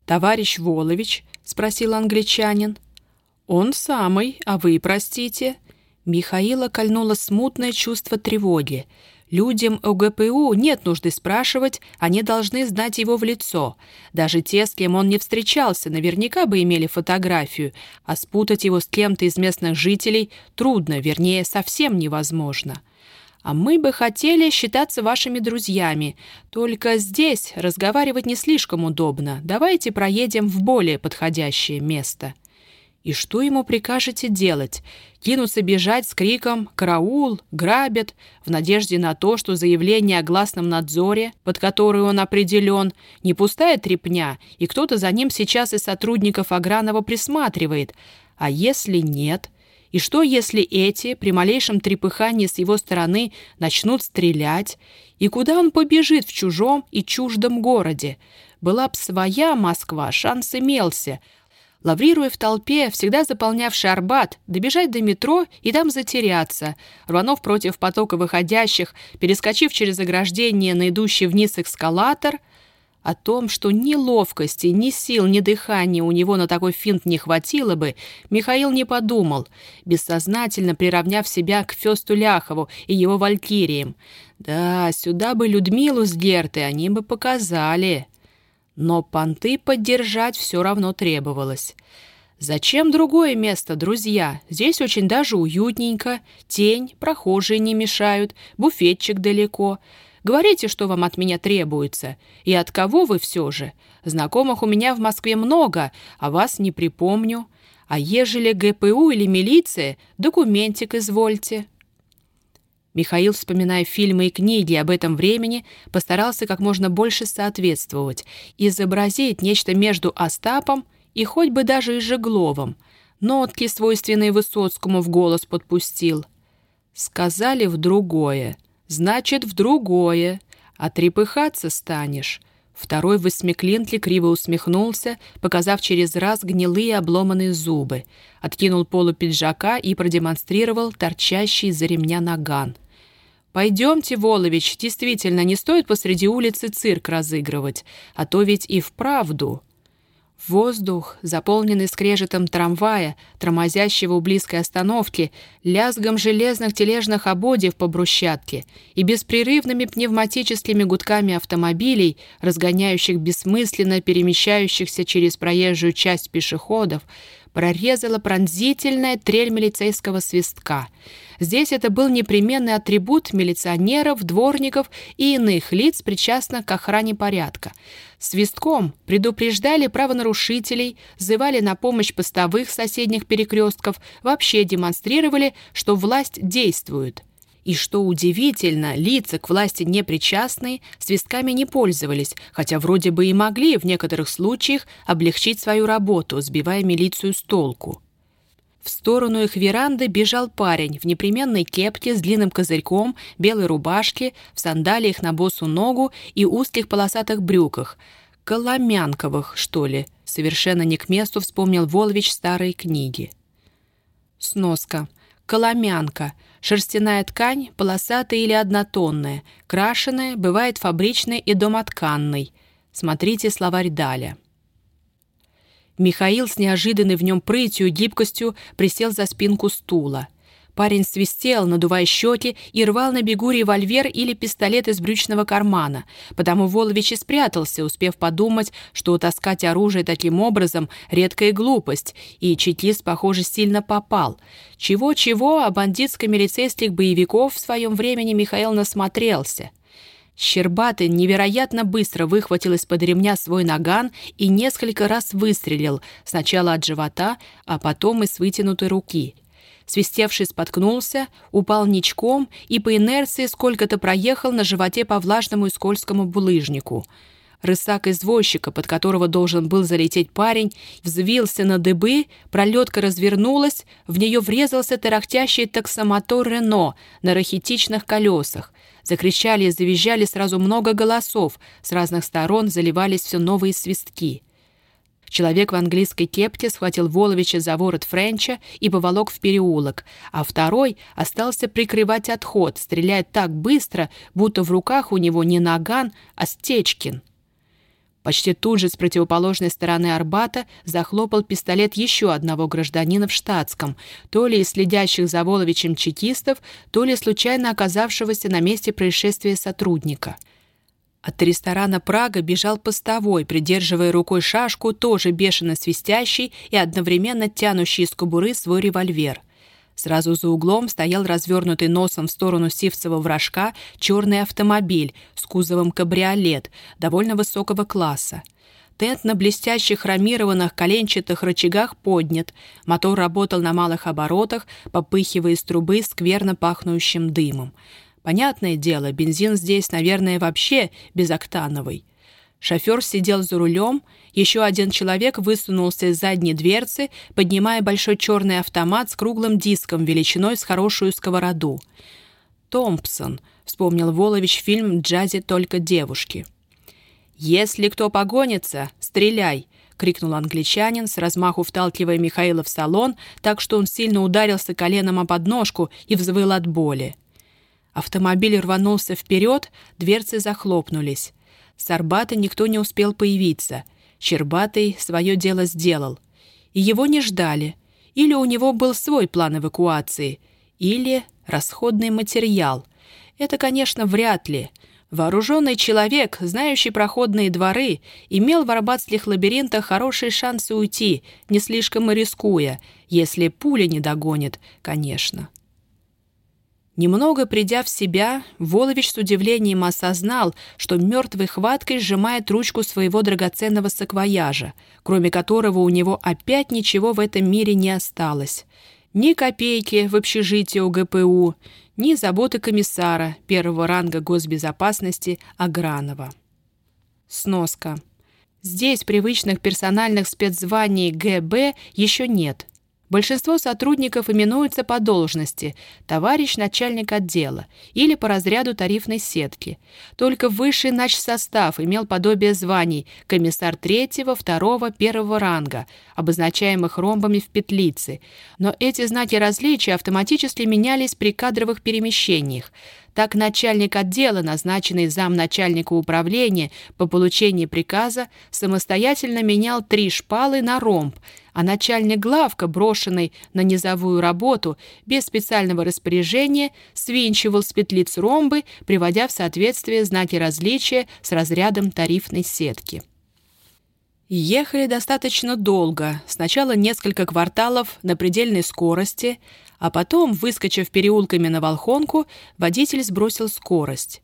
«Товарищ Волович?» — спросил англичанин. «Он самый, а вы, простите?» Михаила кольнуло смутное чувство тревоги — Людям ОГПУ нет нужды спрашивать, они должны знать его в лицо. Даже те, с кем он не встречался, наверняка бы имели фотографию, а спутать его с кем-то из местных жителей трудно, вернее, совсем невозможно. А мы бы хотели считаться вашими друзьями. Только здесь разговаривать не слишком удобно. Давайте проедем в более подходящее место». И что ему прикажете делать? Кинуться бежать с криком «Караул! Грабят!» в надежде на то, что заявление о гласном надзоре, под который он определен, не пустая трепня, и кто-то за ним сейчас из сотрудников Агранова присматривает. А если нет? И что, если эти, при малейшем трепыхании с его стороны, начнут стрелять? И куда он побежит в чужом и чуждом городе? Была б своя Москва, шанс имелся — лаврируя в толпе, всегда заполнявший Арбат, добежать до метро и там затеряться, рванув против потока выходящих, перескочив через ограждение на идущий вниз эскалатор, о том, что ни ловкости, ни сил, ни дыхания у него на такой финт не хватило бы, Михаил не подумал, бессознательно приравняв себя к Фесту Ляхову и его валькириям. Да, сюда бы Людмилу с Гертой они бы показали. Но понты поддержать все равно требовалось. «Зачем другое место, друзья? Здесь очень даже уютненько. Тень, прохожие не мешают, буфетчик далеко. Говорите, что вам от меня требуется. И от кого вы все же? Знакомых у меня в Москве много, а вас не припомню. А ежели ГПУ или милиция, документик извольте». Михаил, вспоминая фильмы и книги об этом времени, постарался как можно больше соответствовать, изобразить нечто между Остапом и хоть бы даже и Жегловым. Нотки, свойственные Высоцкому, в голос подпустил. Сказали в другое. Значит, в другое. А трепыхаться станешь. Второй восьмиклинтли криво усмехнулся, показав через раз гнилые обломанные зубы, откинул полу пиджака и продемонстрировал торчащий из-за ремня наган. «Пойдемте, Волович, действительно, не стоит посреди улицы цирк разыгрывать, а то ведь и вправду». Воздух, заполненный скрежетом трамвая, тормозящего у близкой остановки, лязгом железных тележных ободьев по брусчатке и беспрерывными пневматическими гудками автомобилей, разгоняющих бессмысленно перемещающихся через проезжую часть пешеходов, прорезала пронзительная трель милицейского свистка. Здесь это был непременный атрибут милиционеров, дворников и иных лиц, причастных к охране порядка. Свистком предупреждали правонарушителей, зывали на помощь постовых соседних перекрестков, вообще демонстрировали, что власть действует. И что удивительно, лица к власти непричастные свистками не пользовались, хотя вроде бы и могли в некоторых случаях облегчить свою работу, сбивая милицию с толку. В сторону их веранды бежал парень в непременной кепке с длинным козырьком, белой рубашке, в сандалиях на босу ногу и узких полосатых брюках. Коломянковых, что ли. Совершенно не к месту вспомнил Волович старые книги. Сноска. Коломянка — Шерстяная ткань полосатая или однотонная, крашеная, бывает фабричной и домотканной. Смотрите словарь Даля. Михаил с неожиданной в нем прытью и гибкостью присел за спинку стула. Парень свистел, надувая щеки, и рвал на бегу револьвер или пистолет из брючного кармана, потому Волович и спрятался, успев подумать, что таскать оружие таким образом — редкая глупость, и чекист, похоже, сильно попал. Чего-чего, а бандитско-милицейских боевиков в своем времени Михаил насмотрелся. Щербатый невероятно быстро выхватил из-под ремня свой наган и несколько раз выстрелил, сначала от живота, а потом из вытянутой руки — Свистевший споткнулся, упал ничком и по инерции сколько-то проехал на животе по влажному и скользкому булыжнику. Рысак извозчика, под которого должен был залететь парень, взвился на дыбы, пролетка развернулась, в нее врезался тарахтящий таксомотор «Рено» на рахитичных колесах. Закричали и завизжали сразу много голосов, с разных сторон заливались все новые свистки. Человек в английской кепке схватил Воловича за ворот Френча и поволок в переулок, а второй остался прикрывать отход, стреляя так быстро, будто в руках у него не Наган, а Стечкин. Почти тут же с противоположной стороны Арбата захлопал пистолет еще одного гражданина в штатском, то ли из следящих за Воловичем чекистов, то ли случайно оказавшегося на месте происшествия сотрудника — от ресторана «Прага» бежал постовой, придерживая рукой шашку, тоже бешено свистящий и одновременно тянущий из кобуры свой револьвер. Сразу за углом стоял развернутый носом в сторону сивцевого вражка черный автомобиль с кузовом кабриолет довольно высокого класса. Тент на блестящих хромированных коленчатых рычагах поднят. Мотор работал на малых оборотах, попыхивая из трубы скверно пахнущим дымом. Понятное дело, бензин здесь, наверное, вообще безоктановый. Шофер сидел за рулем, еще один человек высунулся из задней дверцы, поднимая большой черный автомат с круглым диском величиной с хорошую сковороду. «Томпсон», — вспомнил Волович фильм «Джази только девушки». «Если кто погонится, стреляй!» — крикнул англичанин, с размаху вталкивая Михаила в салон, так что он сильно ударился коленом о подножку и взвыл от боли. Автомобиль рванулся вперед, дверцы захлопнулись. С Арбата никто не успел появиться. Щербатый свое дело сделал. И его не ждали. Или у него был свой план эвакуации, или расходный материал. Это, конечно, вряд ли. Вооруженный человек, знающий проходные дворы, имел в арбатских лабиринтах хорошие шансы уйти, не слишком и рискуя, если пуля не догонит, конечно. Немного придя в себя, Волович с удивлением осознал, что мертвой хваткой сжимает ручку своего драгоценного саквояжа, кроме которого у него опять ничего в этом мире не осталось. Ни копейки в общежитии УГПУ, ни заботы комиссара первого ранга госбезопасности Агранова. Сноска. Здесь привычных персональных спецзваний ГБ еще нет – Большинство сотрудников именуются по должности «товарищ начальник отдела» или по разряду тарифной сетки. Только высший начсостав имел подобие званий комиссар третьего, второго, первого ранга, обозначаемых ромбами в петлице. Но эти знаки различия автоматически менялись при кадровых перемещениях. Так начальник отдела, назначенный замначальника управления по получении приказа, самостоятельно менял три шпалы на ромб, а начальник главка, брошенный на низовую работу, без специального распоряжения, свинчивал с петлиц ромбы, приводя в соответствие знаки различия с разрядом тарифной сетки. Ехали достаточно долго, сначала несколько кварталов на предельной скорости, а потом, выскочив переулками на Волхонку, водитель сбросил скорость.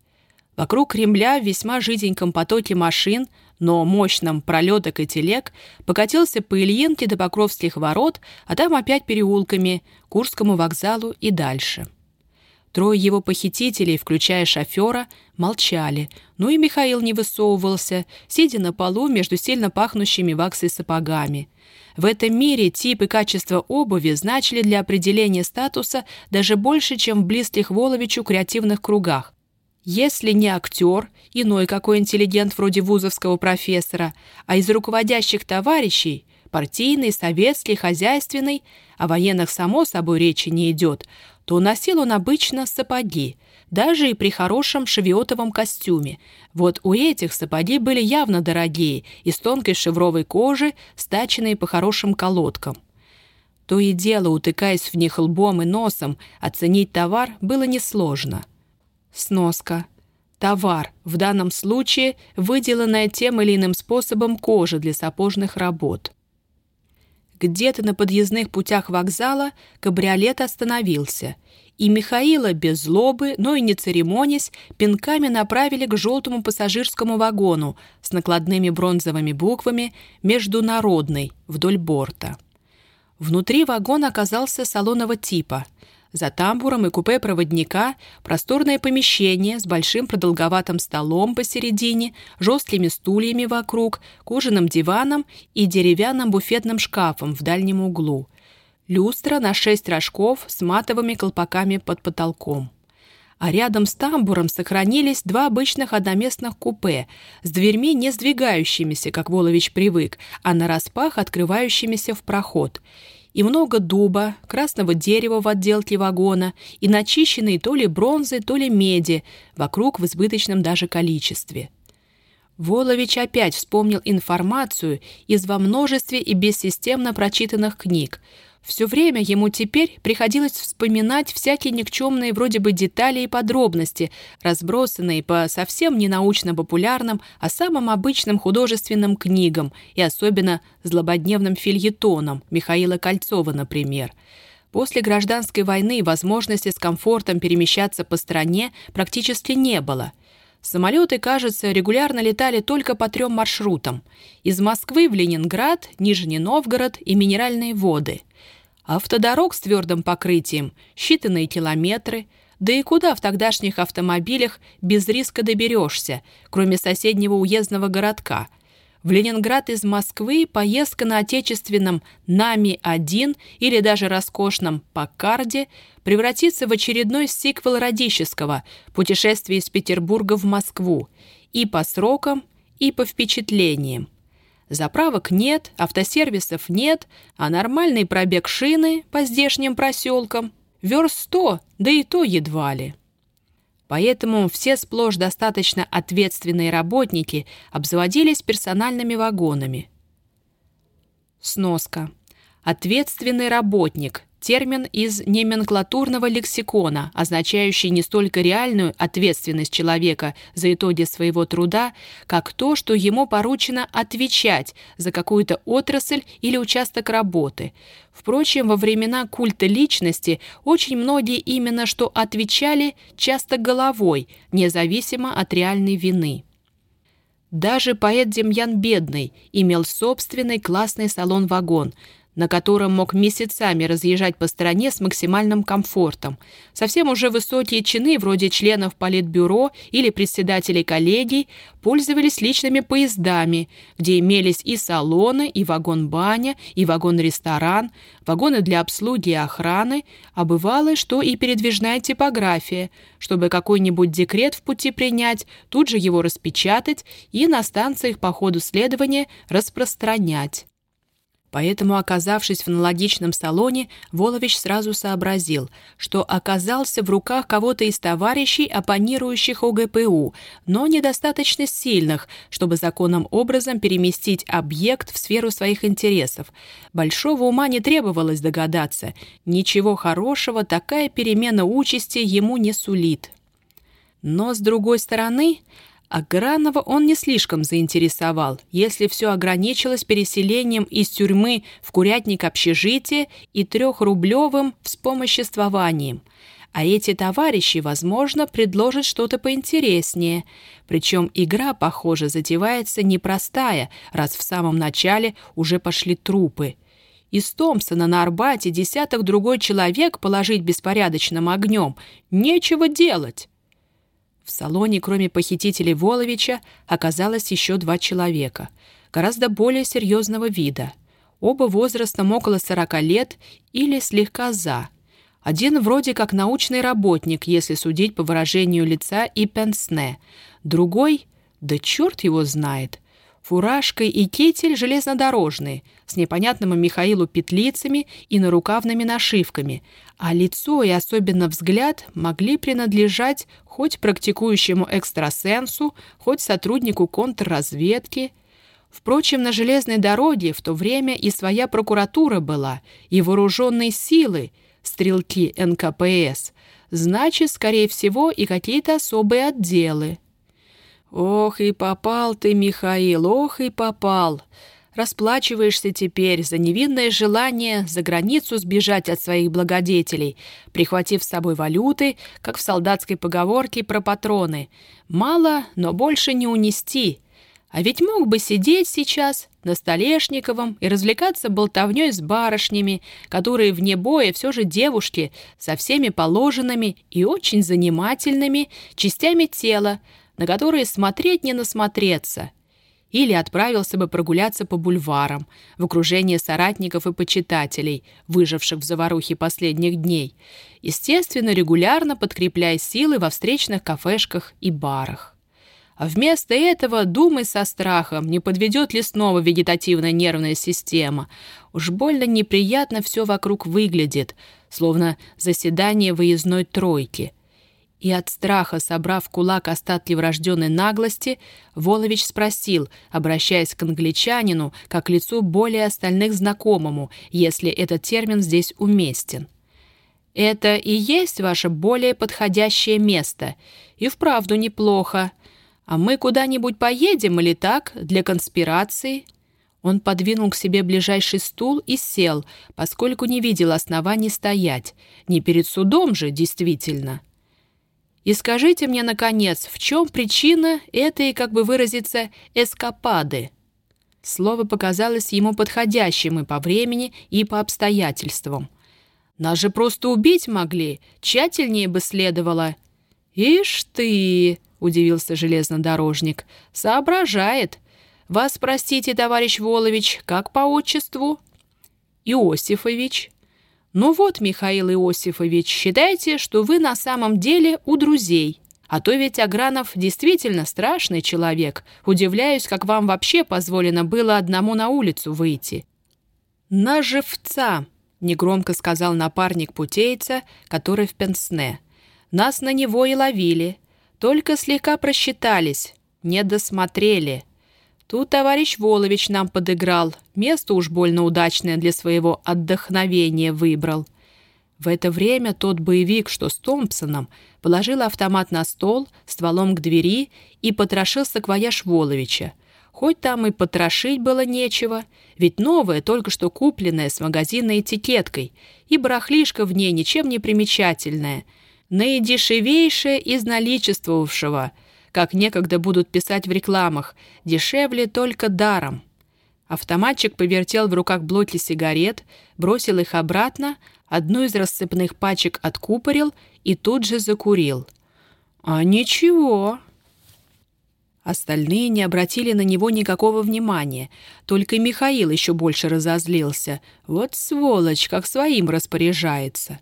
Вокруг Кремля в весьма жиденьком потоке машин, но мощном пролеток и телег, покатился по Ильинке до Покровских ворот, а там опять переулками, Курскому вокзалу и дальше. Трое его похитителей, включая шофера, молчали, ну и Михаил не высовывался, сидя на полу между сильно пахнущими ваксой сапогами. В этом мире тип и качество обуви значили для определения статуса даже больше, чем в близких Воловичу креативных кругах. Если не актер, иной какой интеллигент вроде вузовского профессора, а из руководящих товарищей, партийный, советский, хозяйственный, о военных само собой речи не идет, то носил он обычно сапоги, даже и при хорошем шевиотовом костюме. Вот у этих сапоги были явно дорогие, из тонкой шевровой кожи, стаченные по хорошим колодкам. То и дело, утыкаясь в них лбом и носом, оценить товар было несложно. Сноска. Товар, в данном случае выделанная тем или иным способом кожа для сапожных работ. Где-то на подъездных путях вокзала кабриолет остановился, и Михаила без злобы, но и не церемонясь, пинками направили к желтому пассажирскому вагону с накладными бронзовыми буквами «Международный» вдоль борта. Внутри вагон оказался салонного типа – за тамбуром и купе проводника просторное помещение с большим продолговатым столом посередине, жесткими стульями вокруг, кожаным диваном и деревянным буфетным шкафом в дальнем углу. Люстра на шесть рожков с матовыми колпаками под потолком. А рядом с тамбуром сохранились два обычных одноместных купе с дверьми не сдвигающимися, как Волович привык, а нараспах открывающимися в проход – и много дуба, красного дерева в отделке вагона и начищенной то ли бронзы, то ли меди, вокруг в избыточном даже количестве. Волович опять вспомнил информацию из во множестве и бессистемно прочитанных книг, все время ему теперь приходилось вспоминать всякие никчемные вроде бы детали и подробности, разбросанные по совсем не научно-популярным, а самым обычным художественным книгам и особенно злободневным фильетонам Михаила Кольцова, например. После гражданской войны возможности с комфортом перемещаться по стране практически не было – Самолеты, кажется, регулярно летали только по трем маршрутам. Из Москвы в Ленинград, Нижний Новгород и Минеральные воды. Автодорог с твердым покрытием, считанные километры. Да и куда в тогдашних автомобилях без риска доберешься, кроме соседнего уездного городка – в Ленинград из Москвы поездка на отечественном «Нами-1» или даже роскошном «Паккарде» превратится в очередной сиквел Радищеского «Путешествие из Петербурга в Москву» и по срокам, и по впечатлениям. Заправок нет, автосервисов нет, а нормальный пробег шины по здешним проселкам – верст сто, да и то едва ли. Поэтому все сплошь достаточно ответственные работники обзаводились персональными вагонами. Сноска. Ответственный работник термин из номенклатурного лексикона, означающий не столько реальную ответственность человека за итоги своего труда, как то, что ему поручено отвечать за какую-то отрасль или участок работы. Впрочем, во времена культа личности очень многие именно что отвечали часто головой, независимо от реальной вины. Даже поэт Демьян Бедный имел собственный классный салон-вагон – на котором мог месяцами разъезжать по стране с максимальным комфортом. Совсем уже высокие чины, вроде членов политбюро или председателей коллегий, пользовались личными поездами, где имелись и салоны, и вагон-баня, и вагон-ресторан, вагоны для обслуги и охраны, а бывало, что и передвижная типография, чтобы какой-нибудь декрет в пути принять, тут же его распечатать и на станциях по ходу следования распространять. Поэтому, оказавшись в аналогичном салоне, Волович сразу сообразил, что оказался в руках кого-то из товарищей, оппонирующих ОГПУ, но недостаточно сильных, чтобы законным образом переместить объект в сферу своих интересов. Большого ума не требовалось догадаться. Ничего хорошего такая перемена участи ему не сулит. Но, с другой стороны, а Гранова он не слишком заинтересовал, если все ограничилось переселением из тюрьмы в курятник общежития и трехрублевым вспомоществованием. А эти товарищи, возможно, предложат что-то поинтереснее. Причем игра, похоже, затевается непростая, раз в самом начале уже пошли трупы. Из Томпсона на Арбате десяток другой человек положить беспорядочным огнем. Нечего делать. В салоне, кроме похитителей Воловича, оказалось еще два человека, гораздо более серьезного вида. Оба возрастом около 40 лет или слегка за. Один вроде как научный работник, если судить по выражению лица и пенсне. Другой, да черт его знает, фуражкой и китель железнодорожные, с непонятными Михаилу петлицами и нарукавными нашивками, а лицо и особенно взгляд могли принадлежать хоть практикующему экстрасенсу, хоть сотруднику контрразведки. Впрочем, на железной дороге в то время и своя прокуратура была, и вооруженные силы, стрелки НКПС, значит, скорее всего, и какие-то особые отделы. «Ох и попал ты, Михаил, ох и попал!» Расплачиваешься теперь за невинное желание за границу сбежать от своих благодетелей, прихватив с собой валюты, как в солдатской поговорке про патроны. Мало, но больше не унести. А ведь мог бы сидеть сейчас на Столешниковом и развлекаться болтовней с барышнями, которые вне боя все же девушки со всеми положенными и очень занимательными частями тела, на которые смотреть не насмотреться — или отправился бы прогуляться по бульварам в окружении соратников и почитателей, выживших в заварухе последних дней, естественно, регулярно подкрепляя силы во встречных кафешках и барах. А вместо этого думай со страхом, не подведет ли снова вегетативная нервная система. Уж больно неприятно все вокруг выглядит, словно заседание выездной тройки – и от страха, собрав кулак остатки врожденной наглости, Волович спросил, обращаясь к англичанину, как лицу более остальных знакомому, если этот термин здесь уместен. «Это и есть ваше более подходящее место. И вправду неплохо. А мы куда-нибудь поедем или так, для конспирации?» Он подвинул к себе ближайший стул и сел, поскольку не видел оснований стоять. Не перед судом же, действительно. И скажите мне, наконец, в чем причина этой, как бы выразиться, эскапады?» Слово показалось ему подходящим и по времени, и по обстоятельствам. «Нас же просто убить могли, тщательнее бы следовало». «Ишь ты!» — удивился железнодорожник. «Соображает. Вас, простите, товарищ Волович, как по отчеству?» «Иосифович». «Ну вот, Михаил Иосифович, считайте, что вы на самом деле у друзей. А то ведь Агранов действительно страшный человек. Удивляюсь, как вам вообще позволено было одному на улицу выйти». «На живца!» — негромко сказал напарник путейца, который в пенсне. «Нас на него и ловили. Только слегка просчитались, не досмотрели». Тут товарищ Волович нам подыграл. Место уж больно удачное для своего отдохновения выбрал. В это время тот боевик, что с Томпсоном, положил автомат на стол, стволом к двери и потрошил саквояж Воловича. Хоть там и потрошить было нечего, ведь новое, только что купленное с магазинной этикеткой, и барахлишка в ней ничем не примечательное, наидешевейшее из наличествовавшего, как некогда будут писать в рекламах, дешевле только даром. Автоматчик повертел в руках блоки сигарет, бросил их обратно, одну из рассыпных пачек откупорил и тут же закурил. «А ничего!» Остальные не обратили на него никакого внимания, только Михаил еще больше разозлился. Вот сволочь, как своим распоряжается.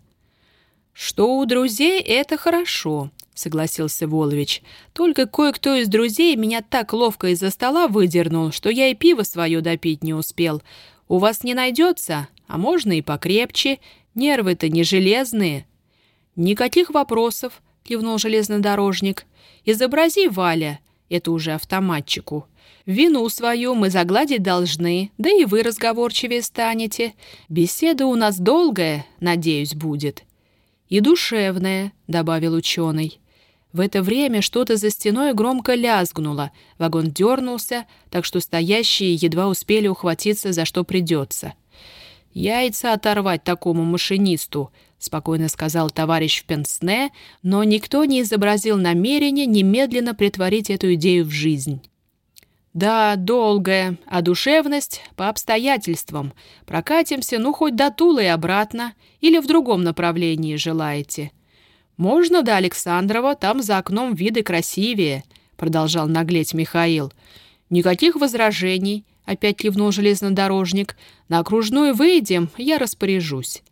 «Что у друзей, это хорошо», — согласился Волович. «Только кое-кто из друзей меня так ловко из-за стола выдернул, что я и пиво свое допить не успел. У вас не найдется? А можно и покрепче. Нервы-то не железные». «Никаких вопросов», — кивнул железнодорожник. «Изобрази, Валя» это уже автоматчику. Вину свою мы загладить должны, да и вы разговорчивее станете. Беседа у нас долгая, надеюсь, будет. И душевная, добавил ученый. В это время что-то за стеной громко лязгнуло. Вагон дернулся, так что стоящие едва успели ухватиться, за что придется. «Яйца оторвать такому машинисту», спокойно сказал товарищ в Пенсне, но никто не изобразил намерения немедленно притворить эту идею в жизнь. «Да, долгая, а душевность по обстоятельствам. Прокатимся, ну, хоть до Тулы и обратно, или в другом направлении желаете». «Можно до Александрова, там за окном виды красивее», — продолжал наглеть Михаил. «Никаких возражений», — опять кивнул железнодорожник. «На окружную выйдем, я распоряжусь».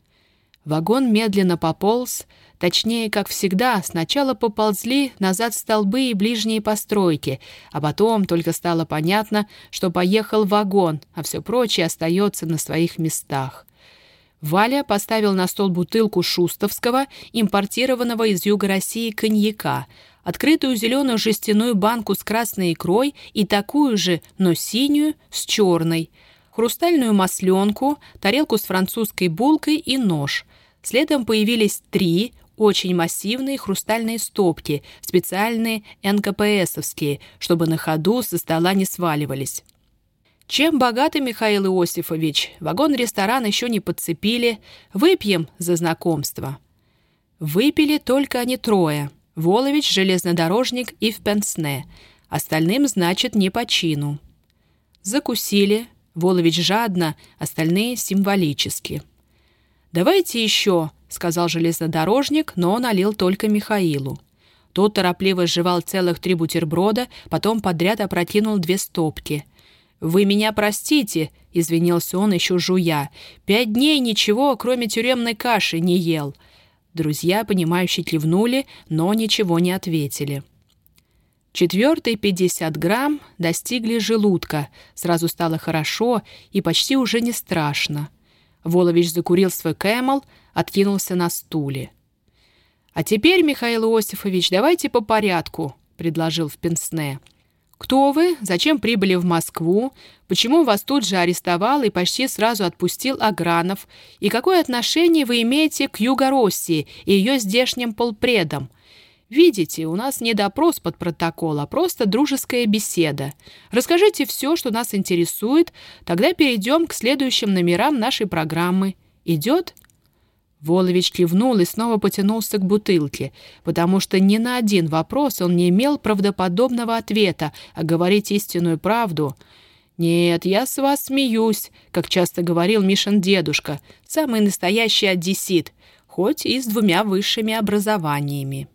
Вагон медленно пополз, точнее, как всегда, сначала поползли назад столбы и ближние постройки, а потом только стало понятно, что поехал вагон, а все прочее остается на своих местах. Валя поставил на стол бутылку шустовского, импортированного из юга России коньяка, открытую зеленую жестяную банку с красной икрой и такую же, но синюю, с черной, хрустальную масленку, тарелку с французской булкой и нож. Следом появились три очень массивные хрустальные стопки, специальные НКПСовские, чтобы на ходу со стола не сваливались. Чем богатый Михаил Иосифович? Вагон-ресторан еще не подцепили. Выпьем за знакомство. Выпили только они трое. Волович, железнодорожник и в Пенсне. Остальным, значит, не по чину. Закусили. Волович жадно, остальные символически. «Давайте еще», — сказал железнодорожник, но налил только Михаилу. Тот торопливо сживал целых три бутерброда, потом подряд опрокинул две стопки. «Вы меня простите», — извинился он еще жуя. «Пять дней ничего, кроме тюремной каши, не ел». Друзья, понимающе кивнули, но ничего не ответили. Четвертые пятьдесят грамм достигли желудка. Сразу стало хорошо и почти уже не страшно. Волович закурил свой кэмл, откинулся на стуле. «А теперь, Михаил Иосифович, давайте по порядку», — предложил в Пенсне. «Кто вы? Зачем прибыли в Москву? Почему вас тут же арестовал и почти сразу отпустил Агранов? И какое отношение вы имеете к Юго-России и ее здешним полпредам? Видите, у нас не допрос под протокол, а просто дружеская беседа. Расскажите все, что нас интересует, тогда перейдем к следующим номерам нашей программы. Идет?» Волович кивнул и снова потянулся к бутылке, потому что ни на один вопрос он не имел правдоподобного ответа, а говорить истинную правду... «Нет, я с вас смеюсь», как часто говорил Мишин дедушка, самый настоящий одессит, хоть и с двумя высшими образованиями.